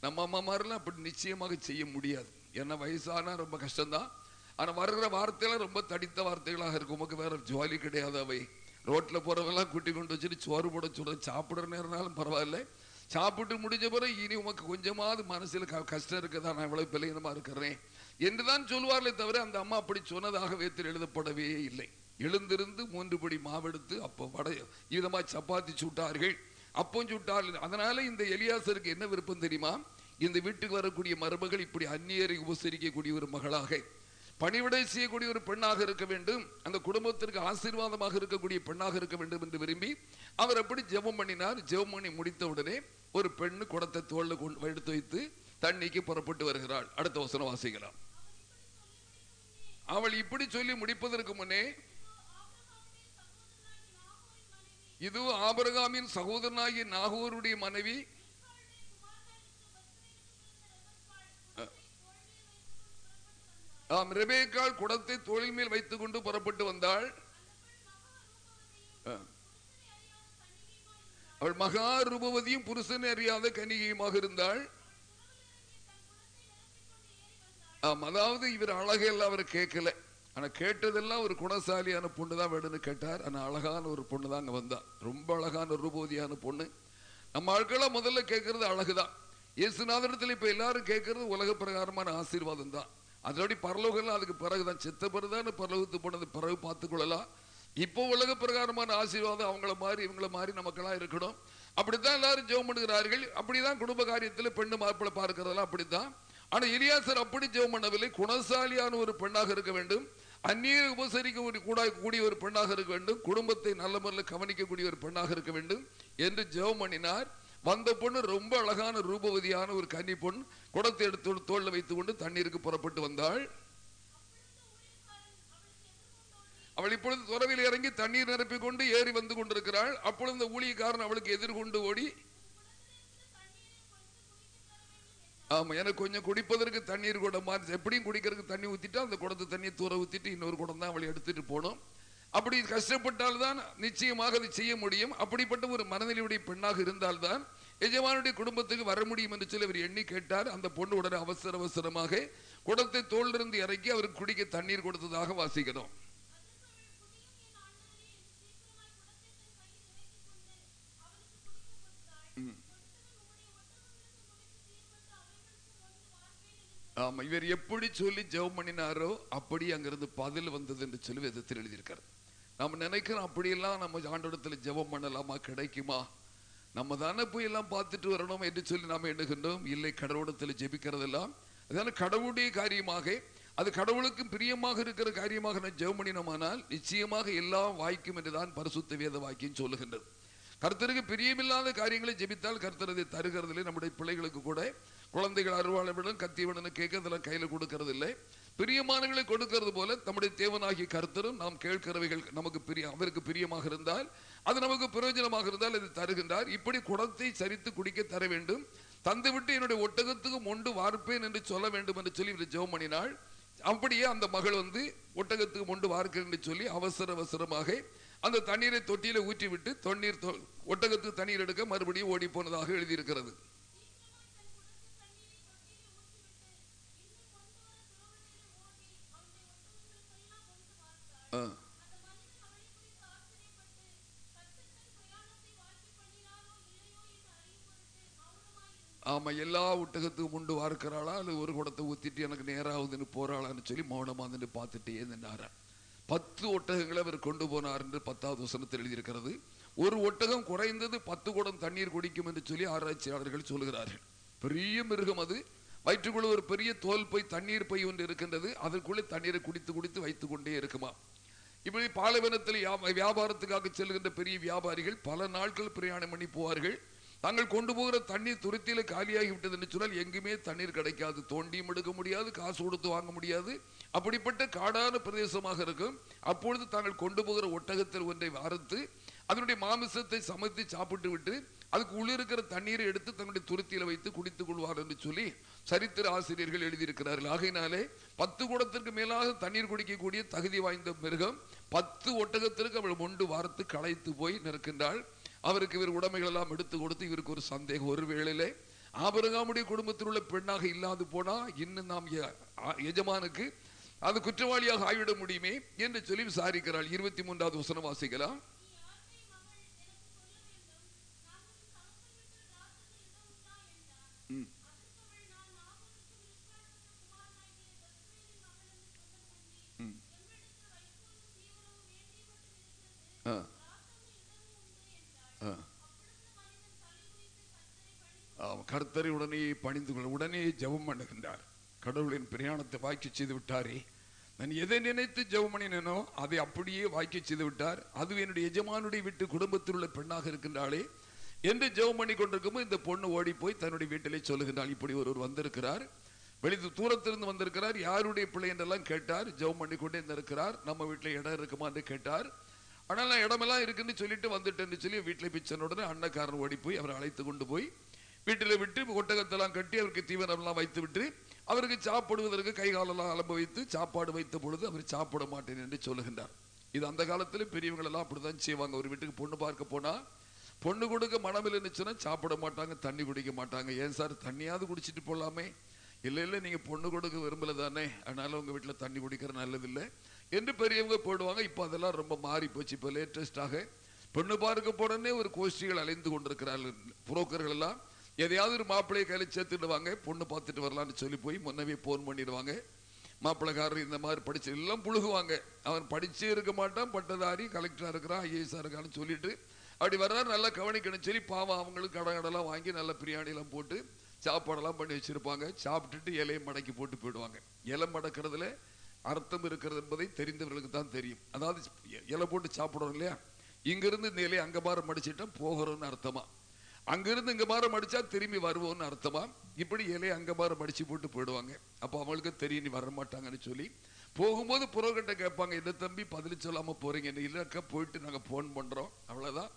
நம்ம அம்மா மாதிரிலாம் அப்படி நிச்சயமாக செய்ய முடியாது. ஏன்னா வயசானா ரொம்ப கஷ்டம்தான். ஆனா வருகிற வார்த்தையெல்லாம் ரொம்ப தடித்த வார்த்தைகளாக இருக்கும். உமக்கு வேற ஜுவாலி கிடையாது அவை. ரோட்ல போறவெல்லாம் குட்டி கொண்டு வச்சுட்டு சோறு போட சொல்ற சாப்பிட்ற நேரம்னாலும் பரவாயில்ல. சாப்பிட்டு முடிஞ்ச பிறகு இனி உமக்கு கொஞ்சமாவது மனசுல க- கஷ்டம் இருக்குதா நான் இவ்வளோ பிள்ளைங்கனமா இருக்கிறேன். என்றுதான் சொல்வார்களே தவிர அந்த அம்மா அப்படி சொன்னதாக வேத்தில் எழுதப்படவே இல்லை. எழுந்திருந்து மூன்று படி மாவெடுத்து அப்போ வட விதமா சப்பாத்தி சுட்டார்கள். அப்பம் சுட்டார்கள். அதனால இந்த எலியாசருக்கு என்ன விருப்பம் தெரியுமா? இந்த வீட்டுக்கு வரக்கூடிய மருமகள் இப்படி அந்நியரை உபசரிக்கக்கூடிய ஒரு மகளாக பணிவிடை செய்யக்கூடிய ஒரு பெண்ணாக இருக்க வேண்டும். அந்த குடும்பத்திற்கு ஆசீர்வாதமாக இருக்கக்கூடிய பெண்ணாக இருக்க வேண்டும் என்று விரும்பி அவர் அப்படி ஜெபம் பண்ணினார். ஜெபம் பண்ணி முடித்த உடனே ஒரு பெண்ணு குடத்தை தோல்ல எடுத்து வைத்து தண்ணிக்கு புறப்பட்டு வருகிறாள். அடுத்த வசனம் வாசிக்கலாம். அவள் இப்படி சொல்லி முடிப்பதற்கு முன்னே இது ஆபரகாமின் சகோதரனாகிய நாகூருடைய மனைவி ஆம் ரெபேக்காள் குடத்தை தோளில் மேல் வைத்துக் கொண்டு புறப்பட்டு வந்தாள். அவள் மகா ரூபவதியும் புருஷன் அறியாத கனிகையுமாக இருந்தாள். ஆம் அதாவது இவர் அழகெல்லாம் அவர் கேட்கல. ஆனா கேட்டதெல்லாம் ஒரு குணசாலியான பொண்ணு தான் வேணும்னு கேட்டார். ஆனா அழகான ஒரு பொண்ணு தான் அங்க வந்தா. ரொம்ப அழகான ரூபவதியான பொண்ணு. நம்ம ஆட்களா முதல்ல கேட்கறது அழகுதான். இயேசுநாதனத்தில் இப்ப எல்லாரும் கேட்கறது உலக பிரகாரமான ஆசீர்வாதம் தான் அதோடய பரலோகம்லாம் அதுக்கு பிறகுதான். செத்த பிறகுதான் பரலோகத்து போனது. பிறகு பார்த்துக்கொள்ளலாம். இப்போ உலக பிரகாரமான ஆசீர்வாதம் அவங்கள மாதிரி இவங்கள மாதிரி நமக்கெல்லாம் இருக்கணும். அப்படித்தான் எல்லாரும் ஜெபம் பண்ணுகிறார்கள். அப்படிதான் குடும்ப காரியத்தில் பெண்ணு மாப்பிள்ளை பார்க்கிறதெல்லாம் அப்படித்தான். ஆனால் இலியாசர் அப்படி ஜெபம் பண்ணவில்லை. குணசாலியான ஒரு பெண்ணாக இருக்க வேண்டும். அந்நியை உபசரிக்க கூட கூடிய ஒரு பெண்ணாக இருக்க வேண்டும். குடும்பத்தை நல்ல முறையில் கவனிக்கக்கூடிய ஒரு பெண்ணாக இருக்க வேண்டும். என்று ஜெபம் பண்ணினார். வந்த பொண்ணு ரொம்ப அழகான ரூபவதியான ஒரு கன்னி பொண் குடத்தை எடுத்து தோல்ல வைத்துக் கொண்டு தண்ணீருக்கு புறப்பட்டு வந்தாள். அவள் இப்பொழுது துறவில் இறங்கி தண்ணீர் நிரப்பிக் கொண்டு ஏறி வந்து கொண்டிருக்கிறாள். அப்பொழுது இந்த ஊழியக்காரன் அவளுக்கு எதிர்கொண்டு ஓடி ஆமா எனக்கு கொஞ்சம் குடிப்பதற்கு தண்ணீர் குடம் மாறி எப்படியும் குடிக்கிறதுக்கு தண்ணி ஊத்திட்டு அந்த குடத்து தண்ணியை தூர ஊத்திட்டு இன்னொரு குடம் தான் அவளை எடுத்துட்டு போனோம். அப்படி கஷ்டப்பட்டால் தான் நிச்சயமாக அதை செய்ய முடியும். அப்படிப்பட்ட ஒரு மனநிலையுடைய பெண்ணாக இருந்தால்தான் எஜமானுடைய குடும்பத்துக்கு வர முடியும் என்று சொல்லி அவர் எண்ணி கேட்டார். அந்த பொண்ணு உடனே அவசர அவசரமாக குடத்தை தோளிலிருந்து இறக்கி அவருக்கு குடிக்க தண்ணீர் கொடுத்ததாக வாசிக்கிறோம். ஆமா இவர் எப்படி சொல்லி ஜெபம் பண்ணினாரோ அப்படி அங்கிருந்து பதில் வந்தது என்று சொல்லி விதத்தில் எழுதியிருக்கிறார் நம்ம நினைக்கிறோம் அப்படியெல்லாம் நம்ம ஆண்டோடத்துல ஜெபம் பண்ணலாமா? கிடைக்குமா? நம்ம தானே போய் எல்லாம் பார்த்துட்டு வரணும் என்று சொல்லி நாம் எண்ணுகின்றோம். இல்லை கடவுளத்தில் ஜெபிக்கிறதெல்லாம். அதனால் கடவுளுடைய காரியமாக அது கடவுளுக்கு பிரியமாக இருக்கிற காரியமாக நான் ஜெபம் பண்ணினோமானால் நிச்சயமாக எல்லாம் வாய்க்கும் என்றுதான் பரிசுத்த வேத வாக்கியம் சொல்லுகின்றது. கர்த்தருக்கு பிரியமில்லாத காரியங்களை ஜெபித்தால் கர்த்தர் அதை தருகிறதில்லை. நம்முடைய பிள்ளைகளுக்கு கூட குழந்தைகள் அருவாளவிடம் கத்தியவனு கேட்கறதெல்லாம் கையில கொடுக்கறதில்லை. பிரியமானங்களை கொடுக்கிறது போல நம்முடைய தேவனாகிய கருத்தரும் நாம் கேட்கிறவைகள் நமக்கு பிரிய அவருக்கு பிரியமாக இருந்தால் அது நமக்கு பிரயோஜனமாக இருந்தால் அது தருகின்றார். இப்படி குடத்தை சரித்து குடிக்க தர வேண்டும். தந்துவிட்டு என்னுடைய ஒட்டகத்துக்கு மொண்டு வார்ப்பேன் என்று சொல்ல வேண்டும் என்று சொல்லி இவர் ஜெபம் பண்ணினாள். அப்படியே அந்த மகள் வந்து ஒட்டகத்துக்கு மொண்டு வார்க்கிறேன் என்று சொல்லி அவசர அவசரமாக அந்த தண்ணீரை தொட்டியில ஊற்றிவிட்டு தண்ணீர் ஒட்டகத்துக்கு தண்ணீர் எடுக்க மறுபடியும் ஓடி போனதாக எழுதியிருக்கிறது. Uh. ஆமாம் எல்லா ஒட்டகத்துக்கும் உண்டு வார்க்கிறாளா? அல்லது ஒரு குடத்தை ஊற்றிட்டு எனக்கு நேராகுதுன்னு போகிறாளான்னு சொல்லி மௌனமாக நின்று பார்த்துட்டே நின்றாரா பத்து ஒட்டகங்களை அவர் கொண்டு போனார் என்று பத்தாவது வசனத்தில் எழுதியிருக்கிறது. ஒரு ஒட்டகம் குறைந்தது பத்து குடம் தண்ணீர் குடிக்கும் என்று சொல்லி ஆராய்ச்சியாளர்கள் சொல்லுகிறார்கள் பெரிய மிருகம் அது. வயிற்றுக்குள்ள ஒரு பெரிய தோல் பை தண்ணீர் பை ஒன்று இருக்கின்றது. அதற்குள்ளே தண்ணீரை குடித்து குடித்து வைத்துக் கொண்டே இருக்குமா இப்படி பாலைவனத்தில் வியாபாரத்துக்காக செல்கின்ற பெரிய வியாபாரிகள் பல நாட்கள் பிரயாணம் பண்ணி போவார்கள். தாங்கள் கொண்டு போகிற தண்ணீர் துருத்தியில் காலியாகிவிட்டது என்று சொன்னால் எங்குமே தண்ணீர் கிடைக்காது. தோண்டியும் எடுக்க முடியாது காசு கொடுத்து வாங்க முடியாது. அப்படிப்பட்ட காடான பிரதேசமாக இருக்கும். அப்பொழுது தாங்கள் கொண்டு போகிற ஒட்டகத்தில் ஒன்றை வாரத்து அதனுடைய மாமிசத்தை சமைத்து சாப்பிட்டு விட்டு அதுக்கு உள்ளிருக்கிற தண்ணீரை எடுத்து தன்னுடைய துருத்தியில வைத்து குடித்துக் கொள்வார் என்று சொல்லி சரித்திர ஆசிரியர்கள் எழுதியிருக்கிறார்கள். ஆகையினாலே பத்து குடத்திற்கு மேலாக தண்ணீர் குடிக்கக்கூடிய தகுதி வாய்ந்த மிருகம் பத்து ஒட்டகத்திற்கு அவள் மொண்டு வார்த்து களைத்து போய் நிற்கின்றாள். அவருக்கு இவர் உடைமைகள் எல்லாம் எடுத்து கொடுத்து இவருக்கு ஒரு சந்தேகம். ஒரு வேளையிலே ஆபரகாமுடைய குடும்பத்தில் உள்ள பெண்ணாக இல்லாது போனா இன்னும் நாம் எஜமானுக்கு அது குற்றவாளியாக ஆகிவிட முடியுமே என்று சொல்லி விசாரிக்கிறாள். இருபத்தி மூன்றாவது வசனம் வாசிக்கலாம். கர்த்தரை உடனே பணிந்து கொள்ள உடனே ஜெபம் பண்ணுகின்றார். கடவுளின் பிரயாணத்தை வாக்கி செய்து விட்டாரே. நான் எதை நினைத்து ஜெபம் பண்ணினேனோ அதை அப்படியே வாக்கி செய்து விட்டார். அது என்னுடைய எஜமானுடைய வீட்டு குடும்பத்தில் உள்ள பெண்ணாக இருக்கின்றாளே. என்று ஜெபம் பண்ணி கொண்டிருக்கும் இந்த பொண்ணு ஓடி போய் தன்னுடைய வீட்டிலே சொல்லுகின்றாள் இப்படி ஒருவர் வந்திருக்கிறார். வெளித்து தூரத்திலிருந்து வந்திருக்கிறார். யாருடைய பிள்ளை? என்றெல்லாம் கேட்டார். ஜெபம் பண்ணி கொண்டே இருக்கிறார் நம்ம வீட்டில் இடம் இருக்குமா? என்று கேட்டார். ஆனால் நான் இடமெல்லாம் இருக்குன்னு சொல்லிட்டு வந்துட்டேன்னு சொல்லி வீட்டில் பிச்சனுடனே அன்னக்காரன் ஓடி போய் அவரை அழைத்து கொண்டு போய் வீட்டில் விட்டு ஒட்டகத்தெல்லாம் கட்டி அவருக்கு தீவனம்லாம் வைத்து விட்டு அவருக்கு சாப்பிடுவதற்கு கைகாலெல்லாம் அலம்ப வைத்து சாப்பாடு வைத்த பொழுது அவர் சாப்பிட மாட்டேன் என்று சொல்லுகின்றார். இது அந்த காலத்தில் பெரியவங்க எல்லாம் அப்படிதான் செய்வாங்க. ஒரு வீட்டுக்கு பொண்ணு பார்க்க போனா பொண்ணு கொடுக்க மனம் இல்லைன்னுச்சுன்னா சாப்பிட மாட்டாங்க தண்ணி குடிக்க மாட்டாங்க. ஏன் சார் தண்ணியாவது குடிச்சிட்டு போகலாமே இல்லை இல்லை நீங்கள் பொண்ணு கொடுக்க விரும்பல தானே? அதனால உங்கள் வீட்டில் தண்ணி குடிக்கிற நல்லதில்லை என்று பெரியவங்க போடுவாங்க. இப்போ அதெல்லாம் ரொம்ப மாறி போச்சு. இப்போ லேட்டஸ்டாக பொண்ணு பார்க்க போனோடனே ஒரு கோஷ்டிகள் அலைந்து கொண்டிருக்கிறார்கள். புரோக்கர்கள் எல்லாம் எதையாவது ஒரு மாப்பிள்ளையை கையில் சேர்த்துடுவாங்க பொண்ணு பார்த்துட்டு வரலாம்னு சொல்லி போய் முன்னவே போன் பண்ணிடுவாங்க. மாப்பிள்ளைக்காரர் இந்த மாதிரி படிச்சு எல்லாம் புழுகுவாங்க. அவன் படிச்சே இருக்க மாட்டான் பட்டதாரி கலெக்டராக இருக்கிறான் ஐஏஎஸ்ஆர் இருக்கான்னு சொல்லிட்டு. அப்படி வர்றாரு நல்லா கவனிக்கணும் சொல்லி பாவம் அவங்களுக்கு கடை கடலாம் வாங்கி நல்ல பிரியாணிலாம் போட்டு சாப்பாடெல்லாம் பண்ணி வச்சிருப்பாங்க. சாப்பிட்டுட்டு இலையை மடக்கி போட்டு போயிடுவாங்க. இலை மடக்கிறதுல அர்த்தம் இருக்கிறது என்பதை தெரிந்தவர்களுக்கு தான் தெரியும். அதாவது இலை போட்டு சாப்பிடுறோம் இல்லையா? இங்கிருந்து இந்த இலையை அங்கே பாரம் மடிச்சிட்டா போகிறோன்னு அர்த்தமா? அங்கிருந்து இங்க பாரம் மடிச்சா திரும்பி வருவோம்னு அர்த்தமா? இப்படி இலையை அங்க பாரம் மடிச்சு போட்டு போயிடுவாங்க. அப்போ அவங்களுக்கு தெரியும் நீ வர மாட்டாங்கன்னு சொல்லி. போகும்போது புரோகிட்ட கேட்பாங்க இந்த தம்பி பதில் சொல்லாம போறீங்க. இல்லக்கா போயிட்டு நாங்க போன் பண்றோம். அவ்வளவுதான்.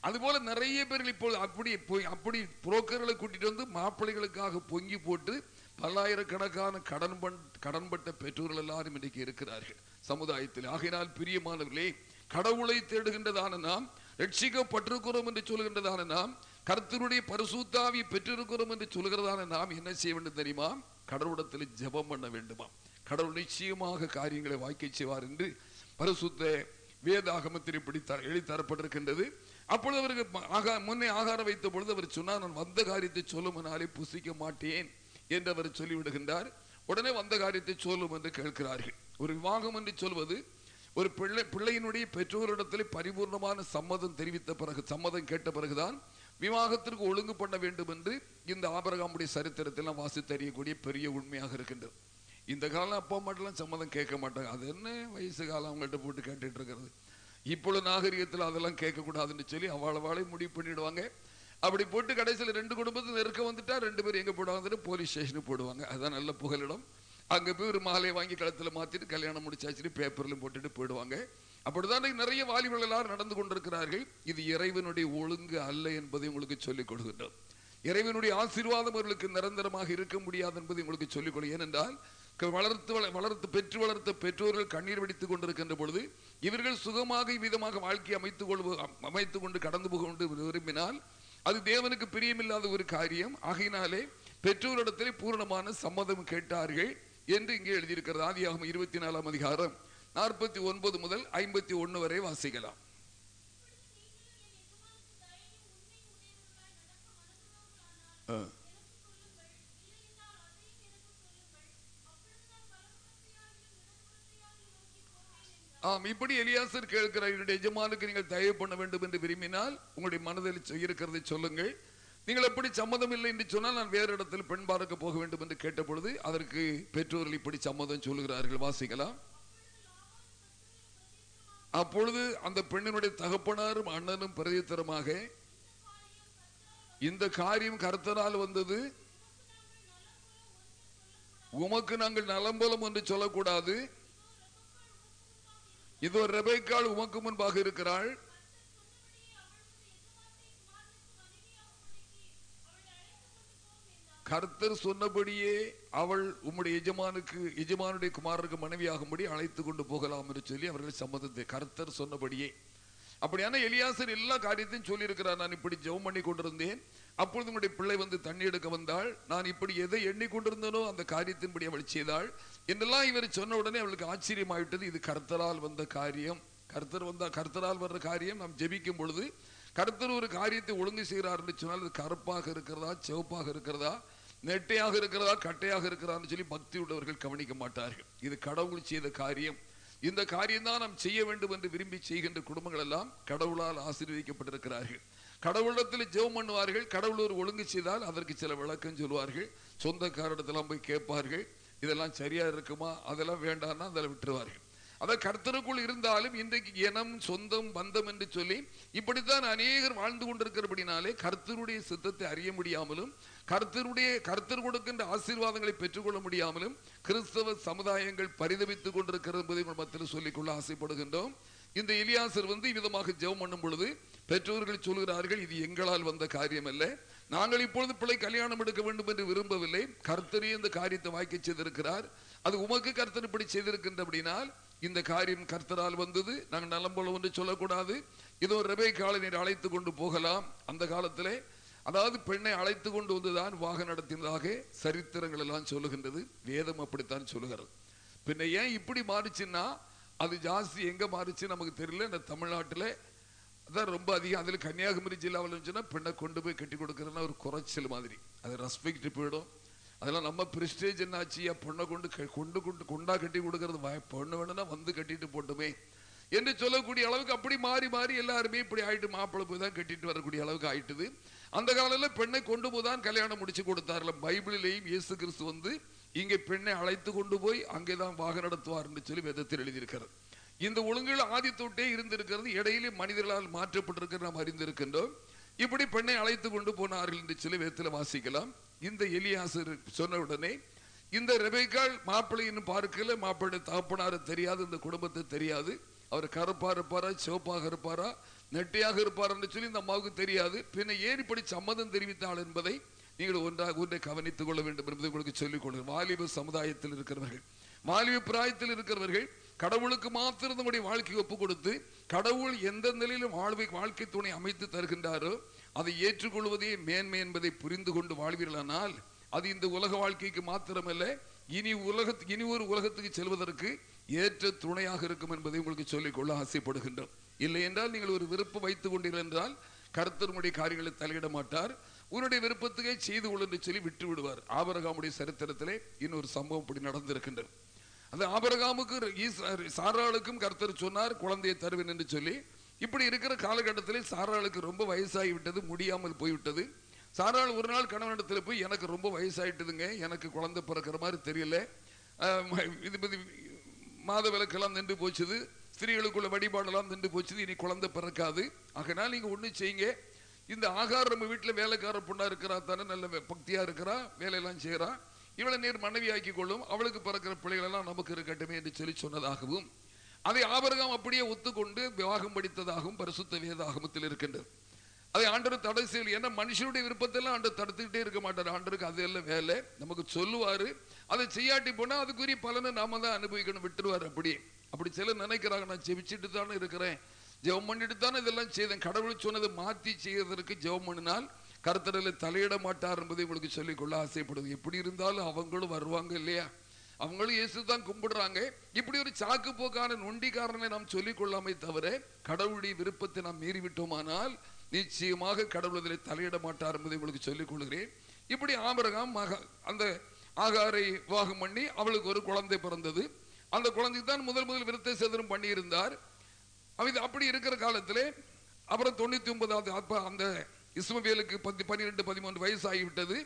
அதுபோல நிறைய பேர்கள் இப்போ அப்படி போய் அப்படி புரோக்கர்களை கூட்டிட்டு வந்து மாப்பிள்ளைகளுக்காக பொங்கி போட்டு பல்லாயிரக்கணக்கான கடன் பண் கடன்பட்ட பெற்றோர்கள் எல்லாரும் இன்றைக்கு இருக்கிறார்கள் சமுதாயத்தில். ஆகையினால் பிரியமானவர்களே கடவுளை தேடுகின்றதான நாம் ரட்சிக்கப்பட்டிருக்கிறோம் என்று சொல்கின்றதான நாம் கர்த்தருடைய பரிசுத்தாவி பெற்றிருக்கிறோம் என்று சொல்கிறதான நாம் என்ன செய்ய வேண்டும் தெரியுமா கடவுளிடத்தில் ஜபம் பண்ண வேண்டுமா கடவுள் நிச்சயமாக காரியங்களை வாய்க்க செய்வார் என்று பரிசுத்த வேதாகமத்தில் இப்படி த- எழுதி தரப்பட்டிருக்கின்றது அப்பொழுது அவருக்கு முன்னே ஆகாரம் வைத்த பொழுது அவர் சொன்னார் நான் வந்த காரியத்தை சொல்லுமனாலே புசிக்க மாட்டேன் என்று அவர் சொல்லிவிடுகின்றார் உடனே வந்த காரியத்தை சொல்லும் என்று கேட்கிறார்கள் ஒரு விவாகம் என்று சொல்வது ஒரு பிள்ளை பிள்ளையினுடைய பெற்றோரிடத்தில் பரிபூர்ணமான சம்மதம் தெரிவித்த பிறகு சம்மதம் கேட்ட பிறகுதான் விவாகத்திற்கு ஒழுங்கு பண்ண வேண்டும் என்று இந்த ஆபரகாமுடைய சரித்திரத்தில் நாம் வாசித்து அறியக்கூடிய பெரிய உண்மையாக இருக்கின்றது. இந்த காலம் அப்பா அம்மாட்டெல்லாம் சம்மதம் கேட்க மாட்டாங்க. அது என்ன வயசு காலம் அவங்கள்ட்ட போட்டு கேட்டுட்டு இருக்கிறது? இப்பொழுது நாகரிகத்தில் அதெல்லாம் கேட்கக்கூடாதுன்னு சொல்லி அவாளவாளை முடிவு பண்ணிடுவாங்க. அப்படி போட்டு கடைசியில் ரெண்டு குடும்பத்தில் நெருக்க வந்துட்டா ரெண்டு பேரும் எங்க போடுவாங்க போலீஸ் ஸ்டேஷனுக்கு போடுவாங்க. அதுதான் நல்ல புகலிடம். அங்க போய் ஒரு மாலையை வாங்கி கழுத்துல மாத்திட்டு கல்யாணம் முடிச்சாச்சுட்டு பேப்பர்ல போட்டுட்டு போயிடுவாங்க. அப்படிதான் நிறைய வாலிபர்கள் எல்லாரும் நடந்து கொண்டிருக்கிறார்கள். இது இறைவனுடைய ஒழுங்கு அல்ல என்பதை உங்களுக்கு சொல்லிக் கொடுக்கின்றோம். இறைவனுடைய ஆசீர்வாதம் அவர்களுக்கு நிரந்தரமாக இருக்க முடியாது என்பதை உங்களுக்கு சொல்லிக் கொடு. ஏனென்றால் வளர்த்து வளர்த்து பெற்று வளர்த்த பெற்றோர்கள் கண்ணீர் வெடித்துக் கொண்டிருக்கின்ற பொழுது இவர்கள் சுகமாக விதமாக வாழ்க்கை அமைத்துக் கொள்வது அமைத்துக் கொண்டு கடந்து போக கொண்டு விரும்பினால் அது தேவனுக்கு பிரியமில்லாத ஒரு காரியம். ஆகையினாலே பெற்றோரிடத்திலே பூரணமான சம்மதம் கேட்டார்கள். என்று இங்கே எழுதியிருக்கிறது. ஆதியாகும் இருபத்தி நாலாம் அதிகாரம் நாற்பத்தி ஒன்பது முதல் ஐம்பத்தி ஒன்னு வரை வாசிக்கலாம். ஆம் இப்படி எலியாசர் கேட்கிறார் என்னுடைய எஜமானுக்கு நீங்கள் தயவு பண்ண வேண்டும் என்று விரும்பினால் உங்களுடைய மனதில் இருக்கிறதை சொல்லுங்கள். நீங்கள் எப்படி சம்மதம் இல்லை என்று சொன்னால் நான் வேறு இடத்தில் பெண் பார்க்க போக வேண்டும் என்று கேட்ட பொழுது அதற்கு பெற்றோர்கள் இப்படி சம்மதம் சொல்லுகிறார்கள் வாசிக்கலாம். அப்பொழுது அந்த பெண்ணினுடைய தகப்பனாரும் அண்ணனும் பிரதித்தரமாக இந்த காரியம் கருத்தனால் வந்தது. உமக்கு நாங்கள் நலம்பலம் என்று சொல்லக்கூடாது. இதோ ரெபைக்கால் உமக்கு முன்பாக இருக்கிறாள். கர்த்தர் சொன்னபடியே அவள் உம்முடைய எஜமானுக்கு எஜமானுடைய குமாரருக்கு மனைவியாகும்படி அழைத்து கொண்டு போகலாம் என்று சொல்லி அவர்கள் சம்மதத்தை கர்த்தர் சொன்னபடியே. அப்படியான எலியாசர் எல்லா காரியத்தையும் சொல்லியிருக்கிறார். நான் இப்படி ஜெபம் பண்ணி கொண்டிருந்தேன். அப்பொழுது உங்களுடைய பிள்ளை வந்து தண்ணி எடுக்க வந்தாள். நான் இப்படி எதை எண்ணிக்கொண்டிருந்தனோ அந்த காரியத்தின்படி அவள் செய்தாள். என்றெல்லாம் இவர் சொன்ன உடனே அவளுக்கு ஆச்சரியமாயிட்டது. இது கர்த்தரால் வந்த காரியம். கர்த்தர் வந்த கர்த்தரால் வர்ற காரியம். நாம் ஜெபிக்கும் பொழுது கர்த்தர் ஒரு காரியத்தை ஒழுங்கு செய்கிறார் என்று சொன்னால் அது கருப்பாக இருக்கிறதா சிவப்பாக இருக்கிறதா? நெட்டையாக இருக்கிறதா கட்டையாக இருக்கிறான்னு சொல்லி பக்தி உள்ளவர்கள் கவனிக்க மாட்டார்கள். இது கடவுள் செய்த காரியம். இந்த காரியம் தான் நாம் செய்ய வேண்டும் என்று விரும்பி செய்கின்ற குடும்பங்கள் எல்லாம் கடவுளால் ஆசீர்வதிக்கப்பட்டிருக்கிறார்கள். கடவுளிடத்தில் ஜெபம் பண்ணுவார்கள் கடவுள் ஒரு ஒழுங்கு செய்தால் அதற்கு சில விளக்கம் சொல்வார்கள். சொந்தக்காரிடத்தெல்லாம் போய் கேட்பார்கள் இதெல்லாம் சரியா இருக்குமா அதெல்லாம் வேண்டாம்னா அதில் விட்டுருவார்கள். அதை கர்த்தருக்குள் இருந்தாலும் இன்றைக்கு இனம் சொந்தம் பந்தம் என்று சொல்லி இப்படித்தான் அநேகர் வாழ்ந்து கொண்டிருக்கிறபடினாலே கர்த்தருடைய சித்தத்தை அறிய முடியாமலும் கர்த்தருடைய கர்த்தர் கொடுக்கின்ற ஆசீர்வாதங்களை பெற்றுக்கொள்ள முடியாமலும் கிறிஸ்தவ சமுதாயங்கள் பரிதவித்துக் கொண்டிருக்கிறது என்பதை மத்தியில் சொல்லிக்கொள்ள ஆசைப்படுகின்றோம். இந்த இலியாசர் வந்து விதமாக ஜெபம் பண்ணும் பொழுது பெற்றோர்கள் சொல்கிறார்கள் இது எங்களால் வந்த காரியம் அல்ல நாங்கள் இப்பொழுது பிள்ளை கல்யாணம் எடுக்க வேண்டும் என்று விரும்பவில்லை. கர்த்தரே இந்த காரியத்தை வாய்க்க செய்திருக்கிறார். அது உமக்கு கர்த்தர் இப்படி செய்திருக்கின்றபடினால் இந்த காரியம் கர்த்தரால் வந்தது. நாங்கள் நலம் போல ஒன்று சொல்லக்கூடாது. இதோ ரெபை காலை நீர் அழைத்து கொண்டு போகலாம். அந்த காலத்திலே அதாவது பெண்ணை அழைத்து கொண்டு வந்துதான் வாகனம் நடத்தினதாக சரித்திரங்கள் எல்லாம் சொல்லுகின்றது. வேதம் அப்படித்தான் சொல்லுகிறது. பின்ன ஏன் இப்படி மாறுச்சுன்னா அது ஜாஸ்தி எங்க மாறுச்சு நமக்கு தெரியல. இந்த தமிழ்நாட்டில் அதான் ரொம்ப அதிகம். அதில் கன்னியாகுமரி ஜில்லாவில் இருந்துச்சுன்னா பெண்ணை கொண்டு போய் கட்டி கொடுக்கறதுனா ஒரு குறைச்சல் மாதிரி. அது ரெஸ்பெக்ட் போயிடும். அதெல்லாம் நம்ம பிரிஸ்டேஜ் என்னாச்சியா பொண்ணை கொண்டு கொண்டு கொண்டு கொண்டா கட்டி கொடுக்கறது பொண்ணு வேணும்னா வந்து கட்டிட்டு போட்டுமே. என்று சொல்லக்கூடிய அளவுக்கு அப்படி மாறி மாறி எல்லாருமே இப்படி ஆயிட்டு மாப்பிள்ளை போய் தான் கட்டிட்டு வரக்கூடிய அளவுக்கு ஆயிட்டுது. அந்த காலத்தில் பெண்ணை கொண்டு போய் தான் கல்யாணம் முடிச்சு கொடுத்தார்ல பைபிளிலேயும் இயேசு கிறிஸ்து வந்து இங்கே பெண்ணை அழைத்து கொண்டு போய் அங்கே தான் வாக நடத்துவார்னு சொல்லி வேதத்தில் எழுதியிருக்கிறது. இந்த ஒழுங்குகள் ஆதி தொட்டே இருந்திருக்கிறது. இடையிலே மனிதர்களால் மாற்றப்பட்டிருக்கிற நாம் அறிந்திருக்கின்றோம். இப்படி பெண்ணை அழைத்து கொண்டு போனார்கள் என்று சொல்லி வேதத்தில் வாசிக்கலாம். இந்த எலியாசர் சொன்ன உடனே இந்த ரெபேக்காள் மாப்பிள்ளைன்னு பார்க்கல மாப்பிள்ளை தாப்பனார தெரியாது இந்த குடும்பத்தை தெரியாது. அவர் கருப்பா இருப்பாரா சிவப்பாக இருப்பாரா நெட்டையாக இருப்பார்னு சொல்லி இந்த அம்மாவுக்கு தெரியாது. பின்ன ஏன் இப்படி சம்மதம் தெரிவித்தாள் என்பதை நீங்கள் ஒன்றாக ஒன்றை கவனித்துக் கொள்ள வேண்டும் என்பதை உங்களுக்கு சொல்லிக் கொள்கிறேன் வாலிப சமுதாயத்தில் இருக்கிறவர்கள் வாலிப பிராயத்தில் இருக்கிறவர்கள் கடவுளுக்கு மாத்திரம் நம்முடைய வாழ்க்கை ஒப்பு கொடுத்து கடவுள் எந்த நிலையிலும் வாழ்வை வாழ்க்கை துணை அமைத்து தருகின்றாரோ அதை ஏற்றுக்கொள்வதே மேன்மை என்பதை புரிந்து கொண்டு வாழ்வீர்களானால் அது இந்த உலக வாழ்க்கைக்கு மாத்திரமல்ல இனி உலகத்துக்கு இனி ஒரு உலகத்துக்கு செல்வதற்கு ஏற்ற துணையாக இருக்கும் என்பதை உங்களுக்கு சொல்லிக்கொள்ள ஆசைப்படுகின்றோம். இல்லை என்றால் நீங்கள் ஒரு விருப்பம் வைத்துக் கொண்டீர்கள் என்றால் கருத்தருடைய காரியங்களை தலையிட மாட்டார். உன்னுடைய விருப்பத்துக்கே செய்து கொள் என்று சொல்லி விட்டு விடுவார். ஆபரகாமுடைய சரித்திரத்திலே இன்னொரு சம்பவம் இப்படி நடந்திருக்கின்றது. அந்த ஆபரகாமுக்கு சாராளுக்கும் கர்த்தர் சொன்னார் குழந்தையை தருவேன் என்று சொல்லி இப்படி இருக்கிற காலகட்டத்தில் சாராளுக்கு ரொம்ப வயசாகி விட்டது முடியாமல் போய்விட்டது. சாராள் ஒரு நாள் கணவனிடத்தில் போய் எனக்கு ரொம்ப வயசாகிட்டதுங்க எனக்கு குழந்தை பிறக்கிற மாதிரி தெரியல. இது பத்தி மாத விளக்கெல்லாம் நின்று போச்சுது. ஸ்திரீகளுக்குள்ள வழிபாடெல்லாம் நின்று போச்சுது இனி குழந்தை பிறக்காது. ஆகனால் நீங்கள் ஒன்று செய்யுங்க. இந்த ஆகாரம் நம்ம வீட்டில் வேலைக்கார பொண்ணாக இருக்கிறா தானே நல்ல பக்தியாக இருக்கிறா வேலையெல்லாம் செய்கிறா இவளை நீர் மனைவி ஆக்கி கொள்ளும் அவளுக்கு பிறக்கிற பிள்ளைகளெல்லாம் நமக்கு இருக்கட்டுமே என்று சொல்லி சொன்னதாகவும் அதை ஆபரகம் அப்படியே ஒத்துக்கொண்டு விவாகம் படித்ததாகவும் பரிசுத்த வேதாகமத்தில் இருக்கின்றது. அதை ஆண்டர் தடை செய்யல. ஏன்னா மனுஷனுடைய விருப்பத்தெல்லாம் ஆண்டவர் தடுத்துக்கிட்டே இருக்க மாட்டார். ஆண்டருக்கு அது எல்லாம் வேலை. நமக்கு சொல்லுவார். அதை செய்யாட்டி போனால் அதுக்குரிய பலனை நாம தான் அனுபவிக்கணும். விட்டுருவார் அப்படியே. அப்படி சில நினைக்கிறாங்க நான் ஜெபிச்சுட்டு தானே இருக்கிறேன். ஜெபம் பண்ணிட்டு தானே இதெல்லாம் செய்தேன். கடவுள் சொன்னதை மாற்றி செய்யறதற்கு ஜெபம் பண்ணினால் கருத்தரில் தலையிட மாட்டார் என்பதை உங்களுக்கு சொல்லிக்கொள்ள ஆசைப்படுது. எப்படி இருந்தாலும் அவங்களும் வருவாங்க இல்லையா? அவங்களும் இயேசு தான் கும்பிடுறாங்க. இப்படி ஒரு சாக்கு போக்கான நொண்டிக்காரனை நாம் சொல்லிக் கொள்ளாமே தவிர கடவுளுடைய விருப்பத்தை நாம் மீறிவிட்டோமானால் நிச்சயமாக கடவுள் தலையிட மாட்டார் என்பதை உங்களுக்கு சொல்லிக் கொள்கிறேன் இப்படி ஆமரகம் அந்த ஆகாரை விவாகம் பண்ணி அவளுக்கு ஒரு குழந்தை பிறந்தது. அந்த குழந்தைக்கு தான் முதல் முதல் விருத்த சேதனம் பண்ணியிருந்தார். அவ அப்படி இருக்கிற காலத்திலே அப்புறம் தொண்ணூத்தி ஒன்பதாவது அந்த இஸ்மவேலுக்கு பத்து பன்னிரெண்டு பதிமூன்று வயசு ஆகிவிட்டது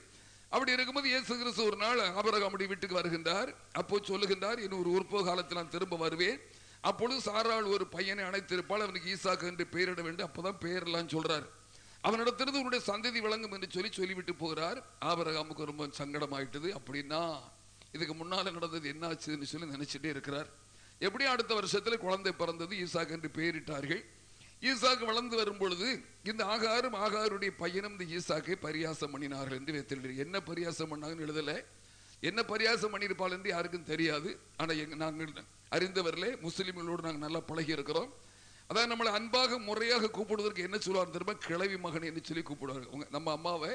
அப்படி இருக்கும்போது இயேசு கிறிஸ்து ஒரு நாள் ஆபரகாமுடைய வீட்டுக்கு வருகின்றார். அப்போ சொல்லுகின்றார் இன்னொரு ஒரு உற்போ காலத்தில் நான் திரும்ப வருவேன். அப்பொழுது சாரால் ஒரு பையனை அணைத்திருப்பால் அவனுக்கு ஈசாக்கு என்று பெயரிட வேண்டும். அப்பதான் பெயரெல்லாம் சொல்றார். அவனிடத்திலிருந்து உன்னுடைய சந்ததி விளங்கும் என்று சொல்லி சொல்லிவிட்டு போகிறார். ஆபரகாமுக்கு ரொம்ப சங்கடமாயிட்டது. அப்படின்னா இதுக்கு முன்னால் நடந்தது என்ன ஆச்சுன்னு சொல்லி நினைச்சிட்டே இருக்கிறார். எப்படியும் அடுத்த வருஷத்துல குழந்தை பிறந்தது ஈசாக் என்று பெயரிட்டார்கள். ஈசாக்கு வளர்ந்து வரும் பொழுது இந்த ஆகாரும் ஆகாருடைய பையனும் இந்த ஈசாக்கை பரியாசம் பண்ணினார்கள் என்று வைத்திருக்கிறார் என்ன பரியாசம் பண்ணாங்கன்னு எழுதல. என்ன பரியாசம் பண்ணியிருப்பாள் என்று யாருக்கும் தெரியாது. ஆனா எங்க நாங்கள் அறிந்தவர்களே முஸ்லிம்களோடு நாங்கள் நல்லா பழகி இருக்கிறோம். அதான் நம்மளை அன்பாக முறையாக கூப்பிடுவதற்கு என்ன சொல்லுவார் தெரியுமா? கிழவி மகன் என்று சொல்லி கூப்பிடுவார்கள். உங்க நம்ம அம்மாவை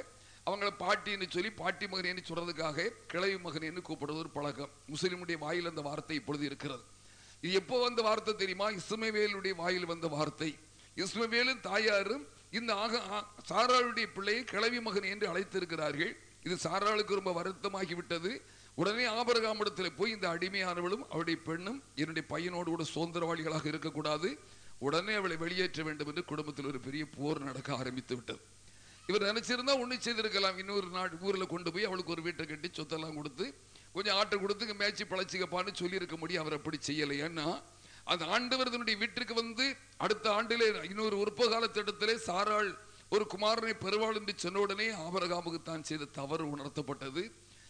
அவங்கள பாட்டின்னு சொல்லி பாட்டி மகன் என்று சொல்றதுக்காக கிழவி மகன் என்று கூப்பிடுவது ஒரு பழக்கம். முஸ்லிமுடைய வாயில் அந்த வார்த்தை இப்பொழுது இருக்கிறது. இது எப்போ வந்த வார்த்தை தெரியுமா? இஸ்மவேலுடைய வாயில் வந்த வார்த்தை. இஸ்மவேலும் தாயாரும் இந்த ஆக சாராளுடைய பிள்ளையை கிளவி மகன் என்று அழைத்திருக்கிறார்கள். இது சாராளுக்கு ரொம்ப வருத்தமாகி விட்டது உடனே ஆபரகாமிடத்தில் போய் இந்த அடிமையானவளும் அவருடைய பெண்ணும் என்னுடைய பையனோடு கூட சுதந்திரவாளிகளாக இருக்கக்கூடாது. உடனே அவளை வெளியேற்ற வேண்டும் என்று குடும்பத்தில் ஒரு பெரிய போர் நடக்க ஆரம்பித்து விட்டது. இவர் நினைச்சிருந்தா ஒன்று செய்திருக்கலாம். இன்னொரு நாடு ஊர்ல கொண்டு போய் அவளுக்கு ஒரு வீட்டை கட்டி சொத்தெல்லாம் கொடுத்து கொஞ்சம் ஆட்டை கொடுத்து மேய்ச்சி பழச்சிக்கப்பான்னு சொல்லியிருக்க முடியும். அவர் அப்படி செய்யலை. ஏன்னா அந்த ஆண்டவர் தன்னுடைய வீட்டிற்கு வந்து அடுத்த ஆண்டிலே இன்னொரு உற்பகால திட்டத்திலே சாராள் ஒரு குமாரனை பெறுவாள் என்று சொன்ன உடனே ஆபரகாமுக்கு தான் செய்த தவறு உணர்த்தப்பட்டது.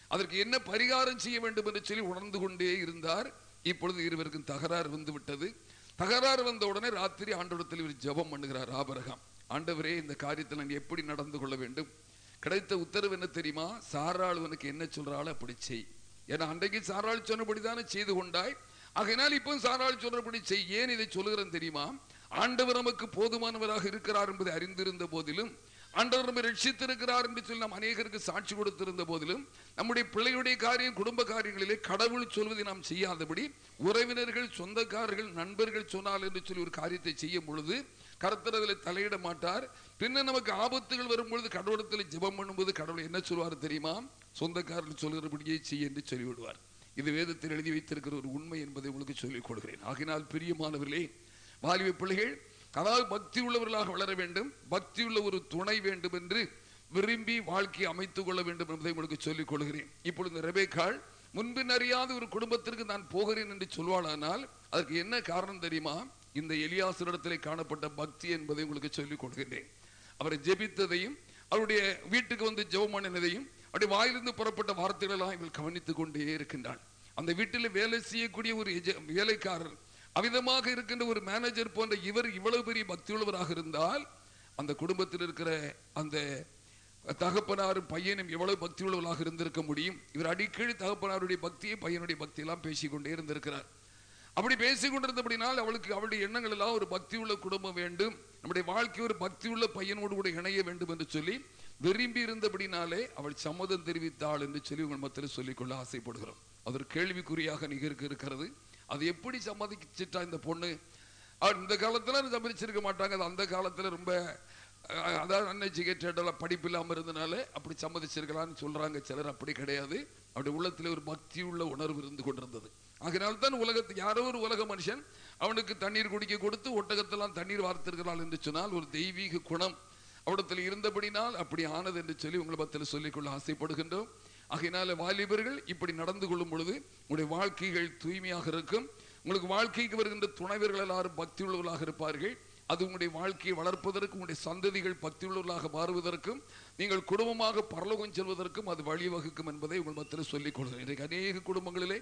அதற்கு என்ன பரிகாரம் செய்ய வேண்டும் என்று சொல்லி உணர்ந்து கொண்டே இருந்தார். இப்பொழுது இருவருக்கும் தகராறு வந்து விட்டது தகராறு வந்த உடனே ராத்திரி ஆண்டவரத்தில் இவர் ஜெபம் பண்ணுகிறார் ஆபரகாம். ஆண்டவரே இந்த காரியத்தில் நான் எப்படி நடந்து கொள்ள வேண்டும்? கிடைத்த உத்தரவு என்ன தெரியுமா? சாராள் உனக்கு என்ன சொல்றாள் அப்படி செய். ஏன்னா அன்றைக்கு சாராள் சொன்னபடிதானே செய்து கொண்டாய். ஆகையினால் இப்போ சாராள் சொல்றபடி செய் ஏன் இதை சொல்லுகிறேன் தெரியுமா? ஆண்டவர் நமக்கு போதுமானவராக இருக்கிறார் என்பதை அறிந்திருந்த போதிலும் ஆண்டவர் நம்ம ரட்சித்திருக்கிறார் என்று சொல்லி நாம் அநேகருக்கு சாட்சி கொடுத்திருந்த போதிலும் நம்முடைய பிள்ளையுடைய காரியம் குடும்ப காரியங்களிலே கடவுள் சொல்வதை நாம் செய்யாதபடி உறவினர்கள் சொந்தக்காரர்கள் நண்பர்கள் சொன்னால் என்று சொல்லி ஒரு காரியத்தை செய்யும் பொழுது கருத்தர் அதில் தலையிட மாட்டார். பின்ன நமக்கு ஆபத்துகள் வரும்பொழுது கடவுளத்தில் ஜெபம் பண்ணும்போது கடவுள் என்ன சொல்வார் தெரியுமா? சொந்தக்காரர்கள் சொல்கிறபடியே செய்ய என்று சொல்லிவிடுவார். இது வேதத்தில் எழுதி வைத்திருக்கிற ஒரு உண்மை என்பதை உங்களுக்கு சொல்லிக் கொடுக்கிறேன். ஆகினால் பிரியமானவர்களே வாலிப பிள்ளைகள் அதாவது பக்தி உள்ளவர்களாக வளர வேண்டும் பக்தி உள்ள ஒரு துணை வேண்டும் என்று விரும்பி வாழ்க்கையை அமைத்துக் கொள்ள வேண்டும் என்பதை உங்களுக்கு சொல்லிக் கொள்கிறேன். இப்பொழுது இந்த ரெபேக்காள் முன்பின் அறியாத ஒரு குடும்பத்திற்கு நான் போகிறேன் என்று சொல்வாளானால் அதற்கு என்ன காரணம் தெரியுமா? இந்த எலியாசரிடத்திலே காணப்பட்ட பக்தி என்பதை உங்களுக்கு சொல்லிக் கொள்கிறேன் அவரை ஜெபித்ததையும் அவருடைய வீட்டுக்கு வந்து ஜெபம் பண்ணினதையும் அப்படி வாயிலிருந்து புறப்பட்ட வார்த்தைகளெல்லாம் இவள் கவனித்து கொண்டே இருக்கின்றாள். அந்த வீட்டில் வேலை செய்யக்கூடிய ஒரு வேலைக்காரர் அவிதமாக இருக்கின்ற ஒரு மேனேஜர் போன்ற இவர் இவ்வளவு பெரிய பக்தியுள்ளவராக இருந்தால் அந்த குடும்பத்தில் இருக்கிற அந்த தகப்பனாரும் பையனும் எவ்வளவு பக்தியுள்ளவர்களாக இருந்திருக்க முடியும்? இவர் அடிக்கடி தகப்பனாருடைய பக்தியை பையனுடைய பக்தியெல்லாம் பேசிக்கொண்டே இருந்திருக்கிறார். அப்படி பேசிக் கொண்டிருந்தபடினால் அவளுக்கு அவளுடைய எண்ணங்கள் எல்லாம் ஒரு பக்தி உள்ள குடும்பம் வேண்டும். நம்முடைய வாழ்க்கை ஒரு பக்தி உள்ள பையனோடு கூட இணைய வேண்டும் என்று சொல்லி விரும்பி இருந்தபடினாலே அவள் சம்மதம் தெரிவித்தாள் என்று சொல்லி உங்கள் மத்தியில் சொல்லிக்கொள்ள ஆசைப்படுகிறோம். அது ஒரு கேள்விக்குறியாக நிகழ்க்க இருக்கிறது. அது எப்படி சம்மதிச்சிட்டா இந்த பொண்ணு? இந்த காலத்துல சம்மதிச்சிருக்க மாட்டாங்க. அது அந்த காலத்துல ரொம்ப அதாவது அன்எஜுகேட்டடெல்லாம் படிப்பு இல்லாம இருந்தனால அப்படி சம்மதிச்சிருக்கலாம்னு சொல்றாங்க. சிலர் அப்படி கிடையாது. அப்படி உள்ளத்துல ஒரு பக்தி உள்ள உணர்வு இருந்து கொண்டிருந்தது. அதனால தான் உலகத்து யாரோ ஒரு உலக மனுஷன் அவனுக்கு தண்ணீர் குடிக்க கொடுத்து ஒட்டகத்தெல்லாம் தண்ணீர் வார்த்திருக்கிறாள் என்று சொன்னால் ஒரு தெய்வீக குணம் அவடத்தில் இருந்தபடினால் அப்படி ஆனது என்று சொல்லி உங்களை பத்தில் சொல்லிக்கொள்ள ஆசைப்படுகின்றோம். ஆகையினால வாலிபர்கள் இப்படி நடந்து கொள்ளும் பொழுது உங்களுடைய வாழ்க்கைகள் தூய்மையாக இருக்கும். உங்களுக்கு வாழ்க்கைக்கு வருகின்ற துணைவர்கள் எல்லாரும் பக்தி உள்ளவர்களாக இருப்பார்கள். அது உங்களுடைய வாழ்க்கையை வளர்ப்பதற்கும் உங்களுடைய சந்ததிகள் பக்தி உள்ளவர்களாக மாறுவதற்கும் நீங்கள் குடும்பமாக பரலோகம் செல்வதற்கும் அது வழிவகுக்கும் என்பதை உங்கள் மத்தியில் சொல்லிக் கொள்கிறேன். இன்றைக்கு அநேக குடும்பங்களிலே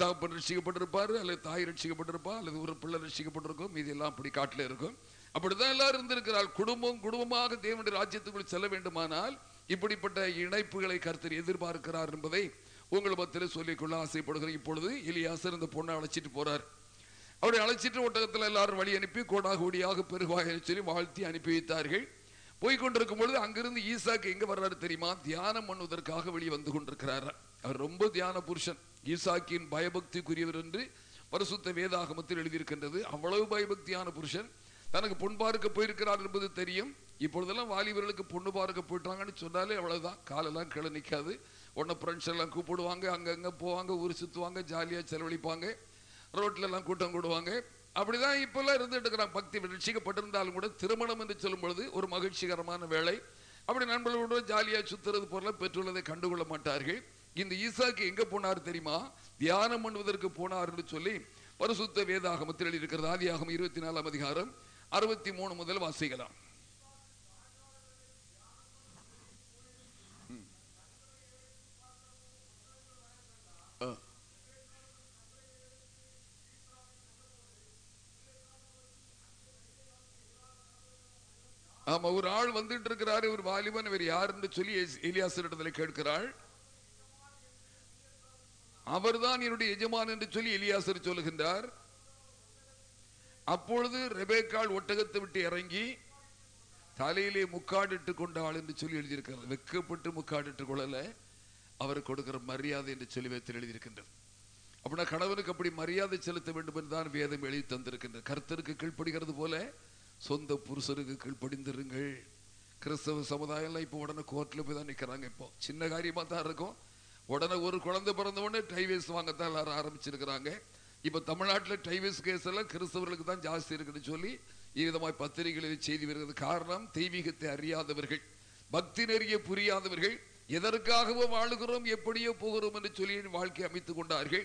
தகப்பன் ரட்சிக்கப்பட்டிருப்பாரு அல்லது தாய் ரட்சிக்கப்பட்டிருப்பா அல்லது ஒரு பிள்ளை ரட்சிக்கப்பட்டிருக்கும் மீதி எல்லாம் அப்படி காட்டில் இருக்கும். அப்படிதான் எல்லாரும் இருந்திருக்கிறாள். குடும்பம் குடும்பமாக தேவனுடைய ராஜ்யத்துக்குள் செல்ல வேண்டுமானால் இப்படிப்பட்ட இணைப்புகளை கருத்தர் எதிர்பார்க்கிறார் என்பதை உங்கள் மத்தியில் சொல்லிக்கொள்ள ஆசைப்படுகிறேன். இப்பொழுது எலியாசர் இந்த பொண்ணை அழைச்சிட்டு போறார். அவரை அழைச்சிட்டு ஒட்டகத்தில் எல்லாரும் வழி அனுப்பி கோடா கோடியாக பெருவாக சொல்லி வாழ்த்தி அனுப்பி வைத்தார்கள். போய்கொண்டிருக்கும் பொழுது அங்கிருந்து ஈசாக்கு எங்க வர்றாரு தெரியுமா? தியானம் பண்ணுவதற்காக வெளியே வந்து கொண்டிருக்கிறார். அவர் ரொம்ப தியான புருஷன். ஈசாக்கின் பயபக்திக்குரியவர் என்று பரிசுத்த வேதாகமத்தில் எழுதியிருக்கின்றது. அவ்வளவு பயபக்தியான புருஷன். தனக்கு பொன் பார்க்க போயிருக்கிறார் என்பது தெரியும். இப்பொழுதெல்லாம் வாலிபர்களுக்கு பொண்ணு பார்க்க போயிட்டாங்கன்னு சொன்னாலே அவ்வளவுதான். காலெல்லாம் கீழே நிற்காது உடனே ஃப்ரெண்ட்ஸ் எல்லாம் கூப்பிடுவாங்க அங்கங்க போவாங்க ஊர் சுத்துவாங்க ஜாலியா செலவழிப்பாங்க. ரோட்ல எல்லாம் கூட்டம் கூடுவாங்க. அப்படிதான் இப்பெல்லாம் இருந்துட்டு பக்தி ரட்சிக்கப்பட்டிருந்தாலும் கூட திருமணம் என்று சொல்லும் பொழுது ஒரு மகிழ்ச்சிகரமான வேலை அப்படி நண்பர்களோட ஜாலியா சுத்துறது போல பெற்றுள்ளதை கண்டுகொள்ள மாட்டார்கள். இந்த ஈசாக்கு எங்க போனார் தெரியுமா? தியானம் பண்ணுவதற்கு போனார் என்று சொல்லி பரிசுத்த வேதாகமத்தில் இருக்கிறது ஆதியாகம் இருபத்தி நாலாம் அதிகாரம். அறுபத்தி மூணு முதல் வாசிக்கலாம். ஆமா ஒரு ஆள் வந்துட்டு இருக்கிறாரு ஒரு வாலிபன் இவர் யாருன்னு சொல்லி எலியாசரிடத்துல கேட்கிறாள். அவர்தான் என்னுடைய எஜமான் என்று சொல்லி எலியாசர் சொல்லுகின்றார். அப்பொழுது ரெபேக்கால் ஒட்டகத்தை விட்டு இறங்கி தலையிலே முக்காடிட்டு கொண்டாள் என்று சொல்லி எழுதியிருக்கிறது வெக்கப்பட்டு முக்காடிட்டு கொள்ளல. அவர் கொடுக்கிற மரியாதை என்று சொல்லி வைத்து எழுதியிருக்கின்றது. அப்படின்னா கணவனுக்கு அப்படி மரியாதை செலுத்த வேண்டும் என்று தான் வேதம் எழுதி தந்திருக்கின்றது. கர்த்தருக்கு கீழ்ப்படுகிறது போல சொந்த புருஷருக்கு கீழ்ப்படிந்திருங்கள். கிறிஸ்தவ சமுதாயம்லாம் இப்போ உடனே கோர்ட்ல போய் தான் நிக்கிறாங்க இப்போ. சின்ன காரியமா தான் இருக்கும். உடனே ஒரு குழந்தை பிறந்த உடனே டைவேஸ் வாங்கத்தான் எல்லாரும் ஆரம்பிச்சிருக்கிறாங்க. இப்ப தமிழ்நாட்டுல டைவேஸ் கேஸ் எல்லாம் கிறிஸ்தவர்களுக்கு தான் ஜாஸ்தி இருக்குன்னு சொல்லி இவ்விதமாய் பத்திரிகைகளில் செய்தி வருகிறது. காரணம் தெய்வீகத்தை அறியாதவர்கள் பக்தி நெறிய புரியாதவர்கள் எதற்காகவோ வாழுகிறோம் எப்படியோ போகிறோம் என்று சொல்லி வாழ்க்கை அமைத்துக் கொண்டார்கள்.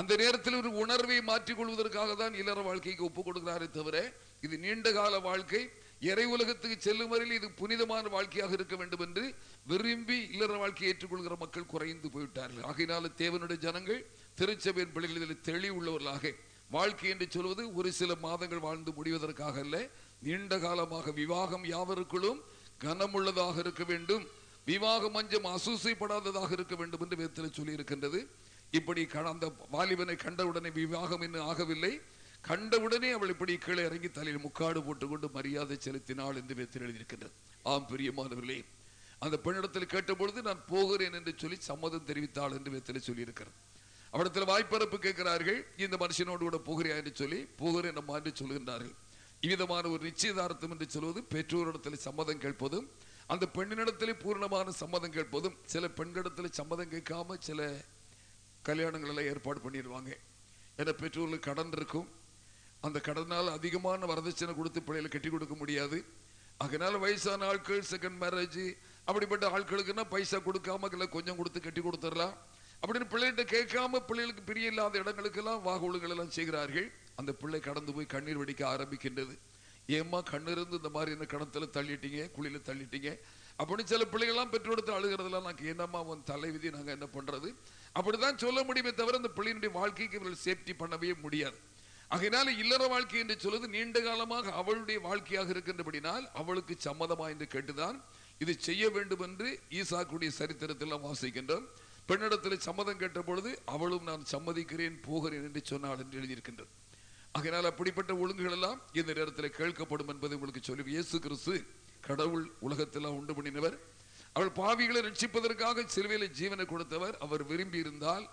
அந்த நேரத்தில் ஒரு உணர்வை மாற்றிக் கொள்வதற்காக தான் இல்லற வாழ்க்கைக்கு ஒப்புக் கொடுக்கிறாரே தவிர இது நீண்ட கால வாழ்க்கை. இறை உலகத்துக்கு செல்லும் வரையில் இது புனிதமான வாழ்க்கையாக இருக்க வேண்டும் என்று விரும்பி இல்லற வாழ்க்கையை ஏற்றுக்கொள்கிற மக்கள் குறைந்து போய்விட்டார்கள். ஆகையினால தேவனுடைய ஜனங்கள் திருச்சபையின் பிள்ளைகள் இதில் தெளிவுள்ளவர்களாக வாழ்க்கை என்று சொல்வது ஒரு சில மாதங்கள் வாழ்ந்து முடிவதற்காக அல்ல. நீண்ட காலமாக விவாகம் யாவருக்குள்ளும் கனமுள்ளதாக இருக்க வேண்டும். விவாக மஞ்சம் அசூசைப்படாததாக இருக்க வேண்டும் என்று வேதத்தில் சொல்லி இருக்கின்றது இப்படி அந்த வாலிபனை கண்டவுடனே விவாகம் இன்னும் ஆகவில்லை. கண்டவுடனே அவள் இப்படி கீழே இறங்கி தலையில் முக்காடு போட்டுக்கொண்டு மரியாதை செலுத்தினாள் என்று வேதத்தில் எழுதியிருக்கின்றது. ஆம் பிரியமானவர்களே அந்த பெண்ணிடத்தில் கேட்டபொழுது நான் போகிறேன் என்று சொல்லி சம்மதம் தெரிவித்தாள் என்று வேதத்தில் சொல்லியிருக்கிறது. அவரிடத்தில் வாய்ப்பரப்பு கேட்கிறார்கள் இந்த மனுஷனோடு கூட போகிறியா என்று சொல்லி போகிறேன் நம்ம என்று சொல்கின்றார்கள் இவ்விதமான ஒரு நிச்சயதார்த்தம் என்று சொல்வது பெற்றோரிடத்தில் சம்மதம் கேட்பதும் அந்த பெண்ணினிடத்திலே பூர்ணமான சம்மதம் கேட்பதும் சில பெண்களிடத்தில் சம்மதம் கேட்காம சில கல்யாணங்கள் எல்லாம் ஏற்பாடு பண்ணிடுவாங்க. ஏன்னா பெற்றோர்களுக்கு கடன் இருக்கும். அந்த கடனால் அதிகமான வரதட்சணை கொடுத்து பிள்ளைகளை கட்டி கொடுக்க முடியாது. அதனால வயசான ஆட்கள் செகண்ட் மேரேஜ் அப்படிப்பட்ட ஆட்களுக்குன்னா பைசா கொடுக்காம இல்லை கொஞ்சம் கொடுத்து கட்டி கொடுத்துடலாம். அப்படின்னு பிள்ளைகிட்ட கேட்காம பிள்ளைகளுக்கு பிரிய இல்லாத இடங்களுக்கெல்லாம் வாகுழுகள் எல்லாம் செய்கிறார்கள். அந்த பிள்ளை கடந்து போய் கண்ணீர் வடிக்க ஆரம்பிக்கின்றது. ஏம்மா கண்ணிருந்து இந்த மாதிரி என்ன கடத்துல தள்ளிட்டீங்க? குளியில தள்ளிட்டீங்க? அப்படின்னு சில பிள்ளைகள்லாம் பெற்றோடுத்து அழுகிறதெல்லாம் நாங்க என்னம்மா உன் தலைவிதி நாங்க என்ன பண்றது? அப்படிதான் சொல்ல முடியுமே தவிர அந்த பிள்ளையினுடைய வாழ்க்கைக்கு இவர்கள் சேஃப்டி பண்ணவே முடியாது. அதனால இல்லற வாழ்க்கை என்று சொல்வது நீண்ட காலமாக அவளுடைய வாழ்க்கையாக இருக்கின்றபடினால் அவளுக்கு சம்மதமா என்று கேட்டுதான் இது செய்ய வேண்டும் என்று ஈசாக்குடைய சரித்திரத்தில் வாசிக்கின்றோம். பெண்ணிடத்தில் சம்மதம் கேட்ட பொழுது அவளும் நான் சம்மதிக்கிறேன் போகிறேன் என்று சொன்னாள் என்று எழுதியிருக்கின்றது. ஆகையினால் அப்படிப்பட்ட ஒழுங்குகள் எல்லாம் இந்த நேரத்தில் கேட்கப்படும் என்பதை உங்களுக்கு சொல்லி இயேசு கிறிஸ்து கடவுள் உலகத்தெல்லாம் உண்டு பண்ணினவர். அவள் பாவிகளை ரட்சிப்பதற்காக சிலுவையில் ஜீவனை கொடுத்தவர். அவர் விரும்பி இருந்தால்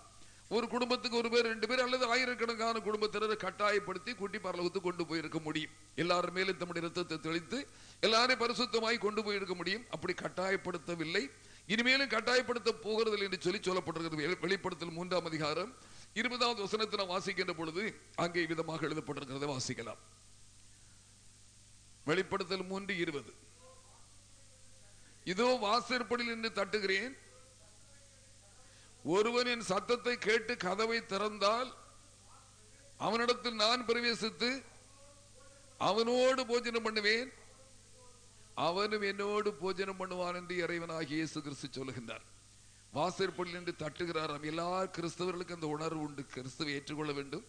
ஒரு குடும்பத்துக்கு ஒரு பேர் ரெண்டு பேர் அல்லது ஆயிரக்கணக்கான குடும்பத்தினரை கட்டாயப்படுத்தி குட்டி பரலவத்துக்கு கொண்டு போயிருக்க முடியும். எல்லாரும் மேலும் தம்முடைய ரத்தத்தை தெளித்து எல்லாரையும் பரிசுத்தமாய் கொண்டு போயிருக்க முடியும். அப்படி கட்டாயப்படுத்தவில்லை. இனிமேலும் கட்டாயப்படுத்த போகிறது என்று சொல்லி சொல்லப்பட்டிருக்கிறது. வெளிப்படுத்தல் மூன்றாம் அதிகாரம் இருபதாவது வசனத்தை நாம் வாசிக்கின்ற பொழுது அங்கே விதமாக எழுதப்பட்டிருக்கிறத வாசிக்கலாம். வெளிப்படுத்தல் மூன்று இருபது. இதோ வாசற்படியில் நின்று தட்டுகிறேன். ஒருவன் என் சத்தத்தை கேட்டு கதவை திறந்தால் அவனிடத்தில் நான் பிரவேசித்து அவனோடு போஜனம் பண்ணுவேன். அவனும் என்னோடு போஜனம் பண்ணுவான் என்று இறைவனாகிய இயேசு கிறிஸ்து சொல்லுகின்றார். வாசற்பள்ளி நின்று தட்டுகிறாராம். எல்லா கிறிஸ்தவர்களுக்கும் அந்த உணர்வு உண்டு. கிறிஸ்துவை ஏற்றுக்கொள்ள வேண்டும்.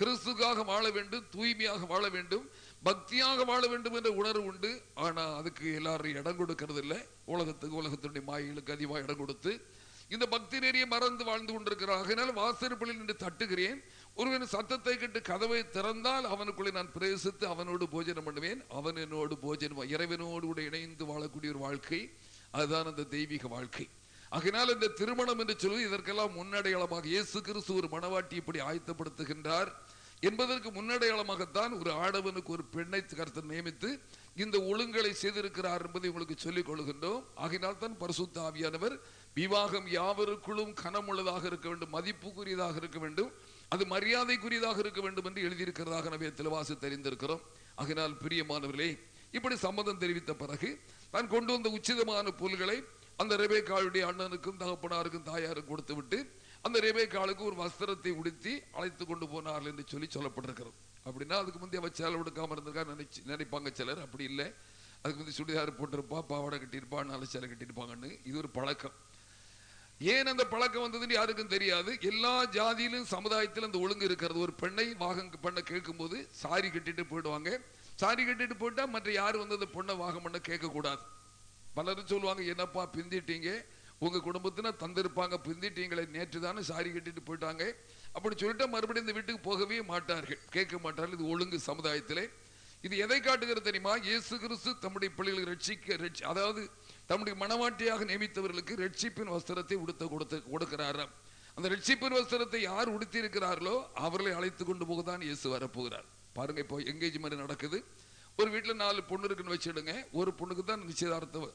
கிறிஸ்துக்காக வாழ வேண்டும். தூய்மையாக வாழ வேண்டும். பக்தியாக வாழ வேண்டும் என்ற உணர்வு உண்டு. ஆனா அதுக்கு எல்லாரும் இடம் கொடுக்கறது இல்லை உலகத்துக்கு உலகத்தினுடைய மாயைகளுக்கு அதிகமாக இடம் கொடுத்து இந்த பக்தி நெறியை மறந்து வாழ்ந்து கொண்டிருக்கிறார். அதனால் வாசற்பள்ளி நின்று தட்டுகிறேன். ஒருவன் சத்தத்தை கேட்டு கதவை திறந்தால் அவனுக்குள்ளே நான் பிரவேசித்து அவனோடு போஜனம் பண்ணுவேன். அவன் என்னோடு போஜனம் இறைவனோடு கூட இணைந்து வாழக்கூடிய ஒரு வாழ்க்கை. அதுதான் அந்த தெய்வீக வாழ்க்கை. ஆகினால் இந்த திருமணம் என்று சொல்வது இதற்கெல்லாம் முன்னடையாளமாக இயேசு கிறிஸ்து ஒரு மனவாட்டி இப்படி ஆயத்தப்படுத்துகின்றார் என்பதற்கு முன்னடையாளமாகத்தான் ஒரு ஆடவனுக்கு ஒரு பெண்ணை கருத்து நியமித்து இந்த ஒழுங்கலை செய்திருக்கிறார் என்பதை உங்களுக்கு சொல்லிக் கொள்கின்றோம். ஆகினால் தான் பரிசுத்த ஆவியானவர் விவாகம் யாவருக்குள்ளும் கனமுள்ளதாக இருக்க வேண்டும் மதிப்புக்குரியதாக இருக்க வேண்டும். அது மரியாதைக்குரியதாக இருக்க வேண்டும் என்று எழுதியிருக்கிறதாக நம்ம தெளிவாசி தெரிந்திருக்கிறோம். அதனால் பிரியமானவர்களே இப்படி சம்மதம் தெரிவித்த பிறகு தான் கொண்டு வந்த உச்சிதமான புல்களை அந்த ரெபேக்காளுடைய அண்ணனுக்கும் தகப்பனாருக்கும் தாயாருக்கும் கொடுத்து விட்டு அந்த ரெபேக்காளுக்கு ஒரு வஸ்திரத்தை உடுத்தி அழைத்து கொண்டு போனார்கள் என்று சொல்லி சொல்லப்பட்டிருக்கிறது அப்படின்னா அதுக்கு முந்தைய அவ சேலை எடுக்காமல் இருந்திருக்கா நினைச்சு நினைப்பாங்க சிலர். அப்படி இல்லை. அதுக்கு முந்தைய சுடிதார் போட்டிருப்பா பாவாடை கட்டியிருப்பா நல்ல சேலை கட்டியிருப்பாங்கன்னு. இது ஒரு பழக்கம். ஏன் அந்த பழக்கம் வந்ததுன்னு யாருக்கும் தெரியாது. எல்லா ஜாதியிலும் சமுதாயத்திலும் அந்த ஒழுங்கு இருக்கிறது. ஒரு பெண்ணை வாகம் கேட்கும் கேட்கும்போது சாரி கட்டிட்டு போயிடுவாங்க. சாரி கட்டிட்டு போயிட்டா மற்ற யாரு வந்து அந்த பொண்ணை வாகமண்ண கேட்க கூடாது பலரும் சொல்லுவாங்க என்னப்பா பிந்திட்டீங்க? உங்க குடும்பத்தின தந்திருப்பாங்க பிந்திட்டீங்களே. நேற்று தானே சாரி கட்டிட்டு போயிட்டாங்க. அப்படி சொல்லிட்டு மறுபடியும் இந்த வீட்டுக்கு போகவே மாட்டார்கள். கேட்க மாட்டார்கள். இது ஒழுங்கு சமுதாயத்திலே. இது எதை காட்டுகிறது தெரியுமா? இயேசு கிறிஸ்து தம்முடைய பிள்ளைகளை ரட்சிக்க ரட்சி- அதாவது தம்முடைய மனவாட்டியாக நியமித்தவர்களுக்கு ரட்சிப்பின் வஸ்திரத்தை உடுத்த கொடுத்து கொடுக்கிறாராம் அந்த ரட்சிப்பின் வஸ்திரத்தை யார் உடுத்தி இருக்கிறார்களோ அவர்களை அழைத்து கொண்டு போகத்தான் இயேசு வரப்போகிறார். பாருங்க இப்போ எங்கேஜ்மெண்ட் நடக்குது. ஒரு வீட்டில் நாலு பொண்ணு இருக்குன்னு வச்சிடுங்க. ஒரு பொண்ணுக்கு தான் நிச்சயதார்த்த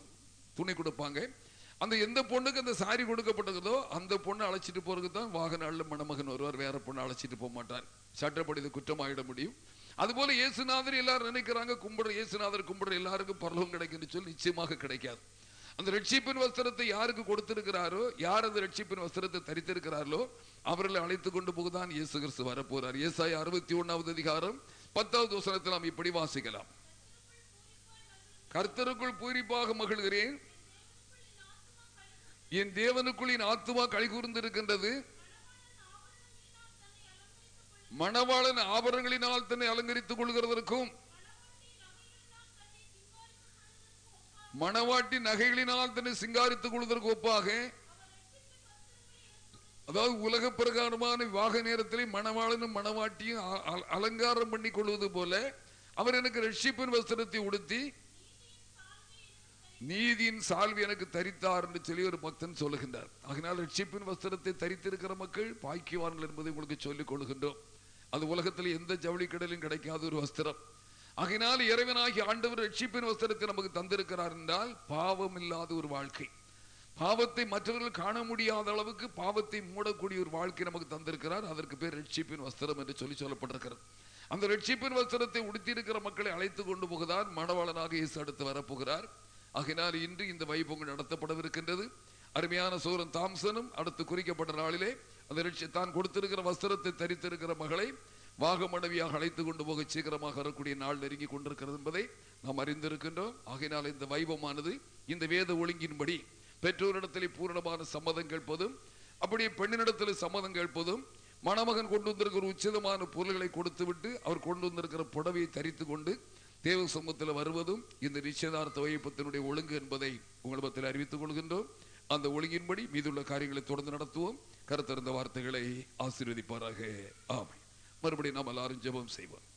துணி கொடுப்பாங்க. அந்த எந்த பொண்ணுக்கு அந்த சாரி கொடுக்கப்பட்டதோ அந்த பொண்ணை அழைச்சிட்டு போறதுக்கு தான் வாகனாளில் மணமகன் வருவார். வேற பொண்ணை அழைச்சிட்டு போக மாட்டார். சட்டப்படி இது குற்றமாயிட முடியும். அதுபோல இயேசுநாதர் எல்லாரும் நினைக்கிறாங்க கும்பிடுற இயேசுநாதர் கும்பிடுற எல்லாருக்கும் பரலவம் கிடைக்குன்னு சொல்லி நிச்சயமாக கிடைக்காது. அந்த ரட்சிப்பின் வஸ்திரத்தை யாருக்கு கொடுத்திருக்கிறாரோ யார் அந்த ரட்சிப்பின் வஸ்திரத்தை தரித்திருக்கிறார்களோ அவர்களை அழைத்து கொண்டு போகதான் இயேசு கிறிஸ்து வரப்போறார். ஏசாய அறுபத்தி ஒன்னாவது அதிகாரம் பத்தாவது வசனத்தில் நாம் இப்படி வாசிக்கலாம். கர்த்தருக்குள் பூரிப்பாக மகிழ்கிறேன். என் தேவனுக்குள் என் ஆத்துமா கைகூர்ந்திருக்கின்றது மணவாளன் ஆபரணங்களினால் தன்னை அலங்கரித்துக் கொள்கிறதற்கும் மணவாட்டி நகைகளினால் தன்னை சிங்காரித்துக் கொள்வதற்கு ஒப்பாக அதாவது உலக பிரகாரமான விவாக நேரத்திலே மணவாளனும் மணவாட்டியும் அலங்காரம் பண்ணி கொள்வது போல அவர் எனக்கு ரட்சிப்பின் வஸ்திரத்தை உடுத்தி நீதியின் சால்வி எனக்கு தரித்தார் என்று சொல்லி ஒரு பக்தன் சொல்லுகின்றார். அதனால் ரட்சிப்பின் வஸ்திரத்தை தரித்திருக்கிற மக்கள் பாக்கியவான்கள் என்பதை உங்களுக்கு சொல்லிக் கொள்கின்றோம். அது உலகத்தில் எந்த ஜவுளி கடலும் கிடைக்காத ஒரு வஸ்திரம். ஆகினால் இறைவனாகி ஆண்டவர் ரட்சிப்பின் வசனத்தை நமக்கு தந்திருக்கிறார் என்றால் பாவம் இல்லாத ஒரு வாழ்க்கை. பாவத்தை மற்றவர்கள் காண முடியாத அளவுக்கு பாவத்தை மூடக்கூடிய ஒரு வாழ்க்கை நமக்கு தந்திருக்கிறார். அதற்கு பேர் ரட்சிப்பின் வஸ்திரம் என்று சொல்லி சொல்லப்பட்டிருக்கிறது. அந்த ரட்சிப்பின் வஸ்திரத்தை உடுத்தியிருக்கிற மக்களை அழைத்து கொண்டு போகிறார் மணவாளனாக இயேசு அடுத்து வரப்போகிறார். ஆகினால் இன்று இந்த வைபொங்கல் நடத்தப்படவிருக்கின்றது. அருமையான சோரன் தாம்சனும் அடுத்து குறிக்கப்பட்ட நாளிலே அந்த ரட்சி- தான் கொடுத்திருக்கிற வஸ்திரத்தை தரித்திருக்கிற மகளை வாகமனைவியாக அழைத்து கொண்டு போக சீக்கிரமாக வரக்கூடிய நாள் நெருங்கி கொண்டிருக்கிறது என்பதை நாம் அறிந்திருக்கின்றோம். ஆகையினால் இந்த வைபமானது இந்த வேத ஒழுங்கின்படி பெற்றோரிடத்திலே பூரணமான சம்மதம் கேட்பதும் அப்படியே பெண்ணினிடத்தில் சம்மதம் கேட்பதும் மணமகன் கொண்டு வந்திருக்கிற உச்சிதமான பொருள்களை கொடுத்து விட்டு அவர் கொண்டு வந்திருக்கிற புடவையை தரித்து கொண்டு தேவ சமூகத்தில் வருவதும் இந்த நிச்சயதார்த்த வைப்பத்தினுடைய ஒழுங்கு என்பதை உங்களிடத்தில் அறிவித்துக் கொள்கின்றோம். அந்த ஒழுங்கின்படி மீதுள்ள காரியங்களை தொடர்ந்து நடத்துவோம். கருத்திருந்த வார்த்தைகளை ஆசீர்வதிப்பாராக. ஆமை மறுபடியும் நாம் எல்லாரும் ஜெபம் செய்வோம்.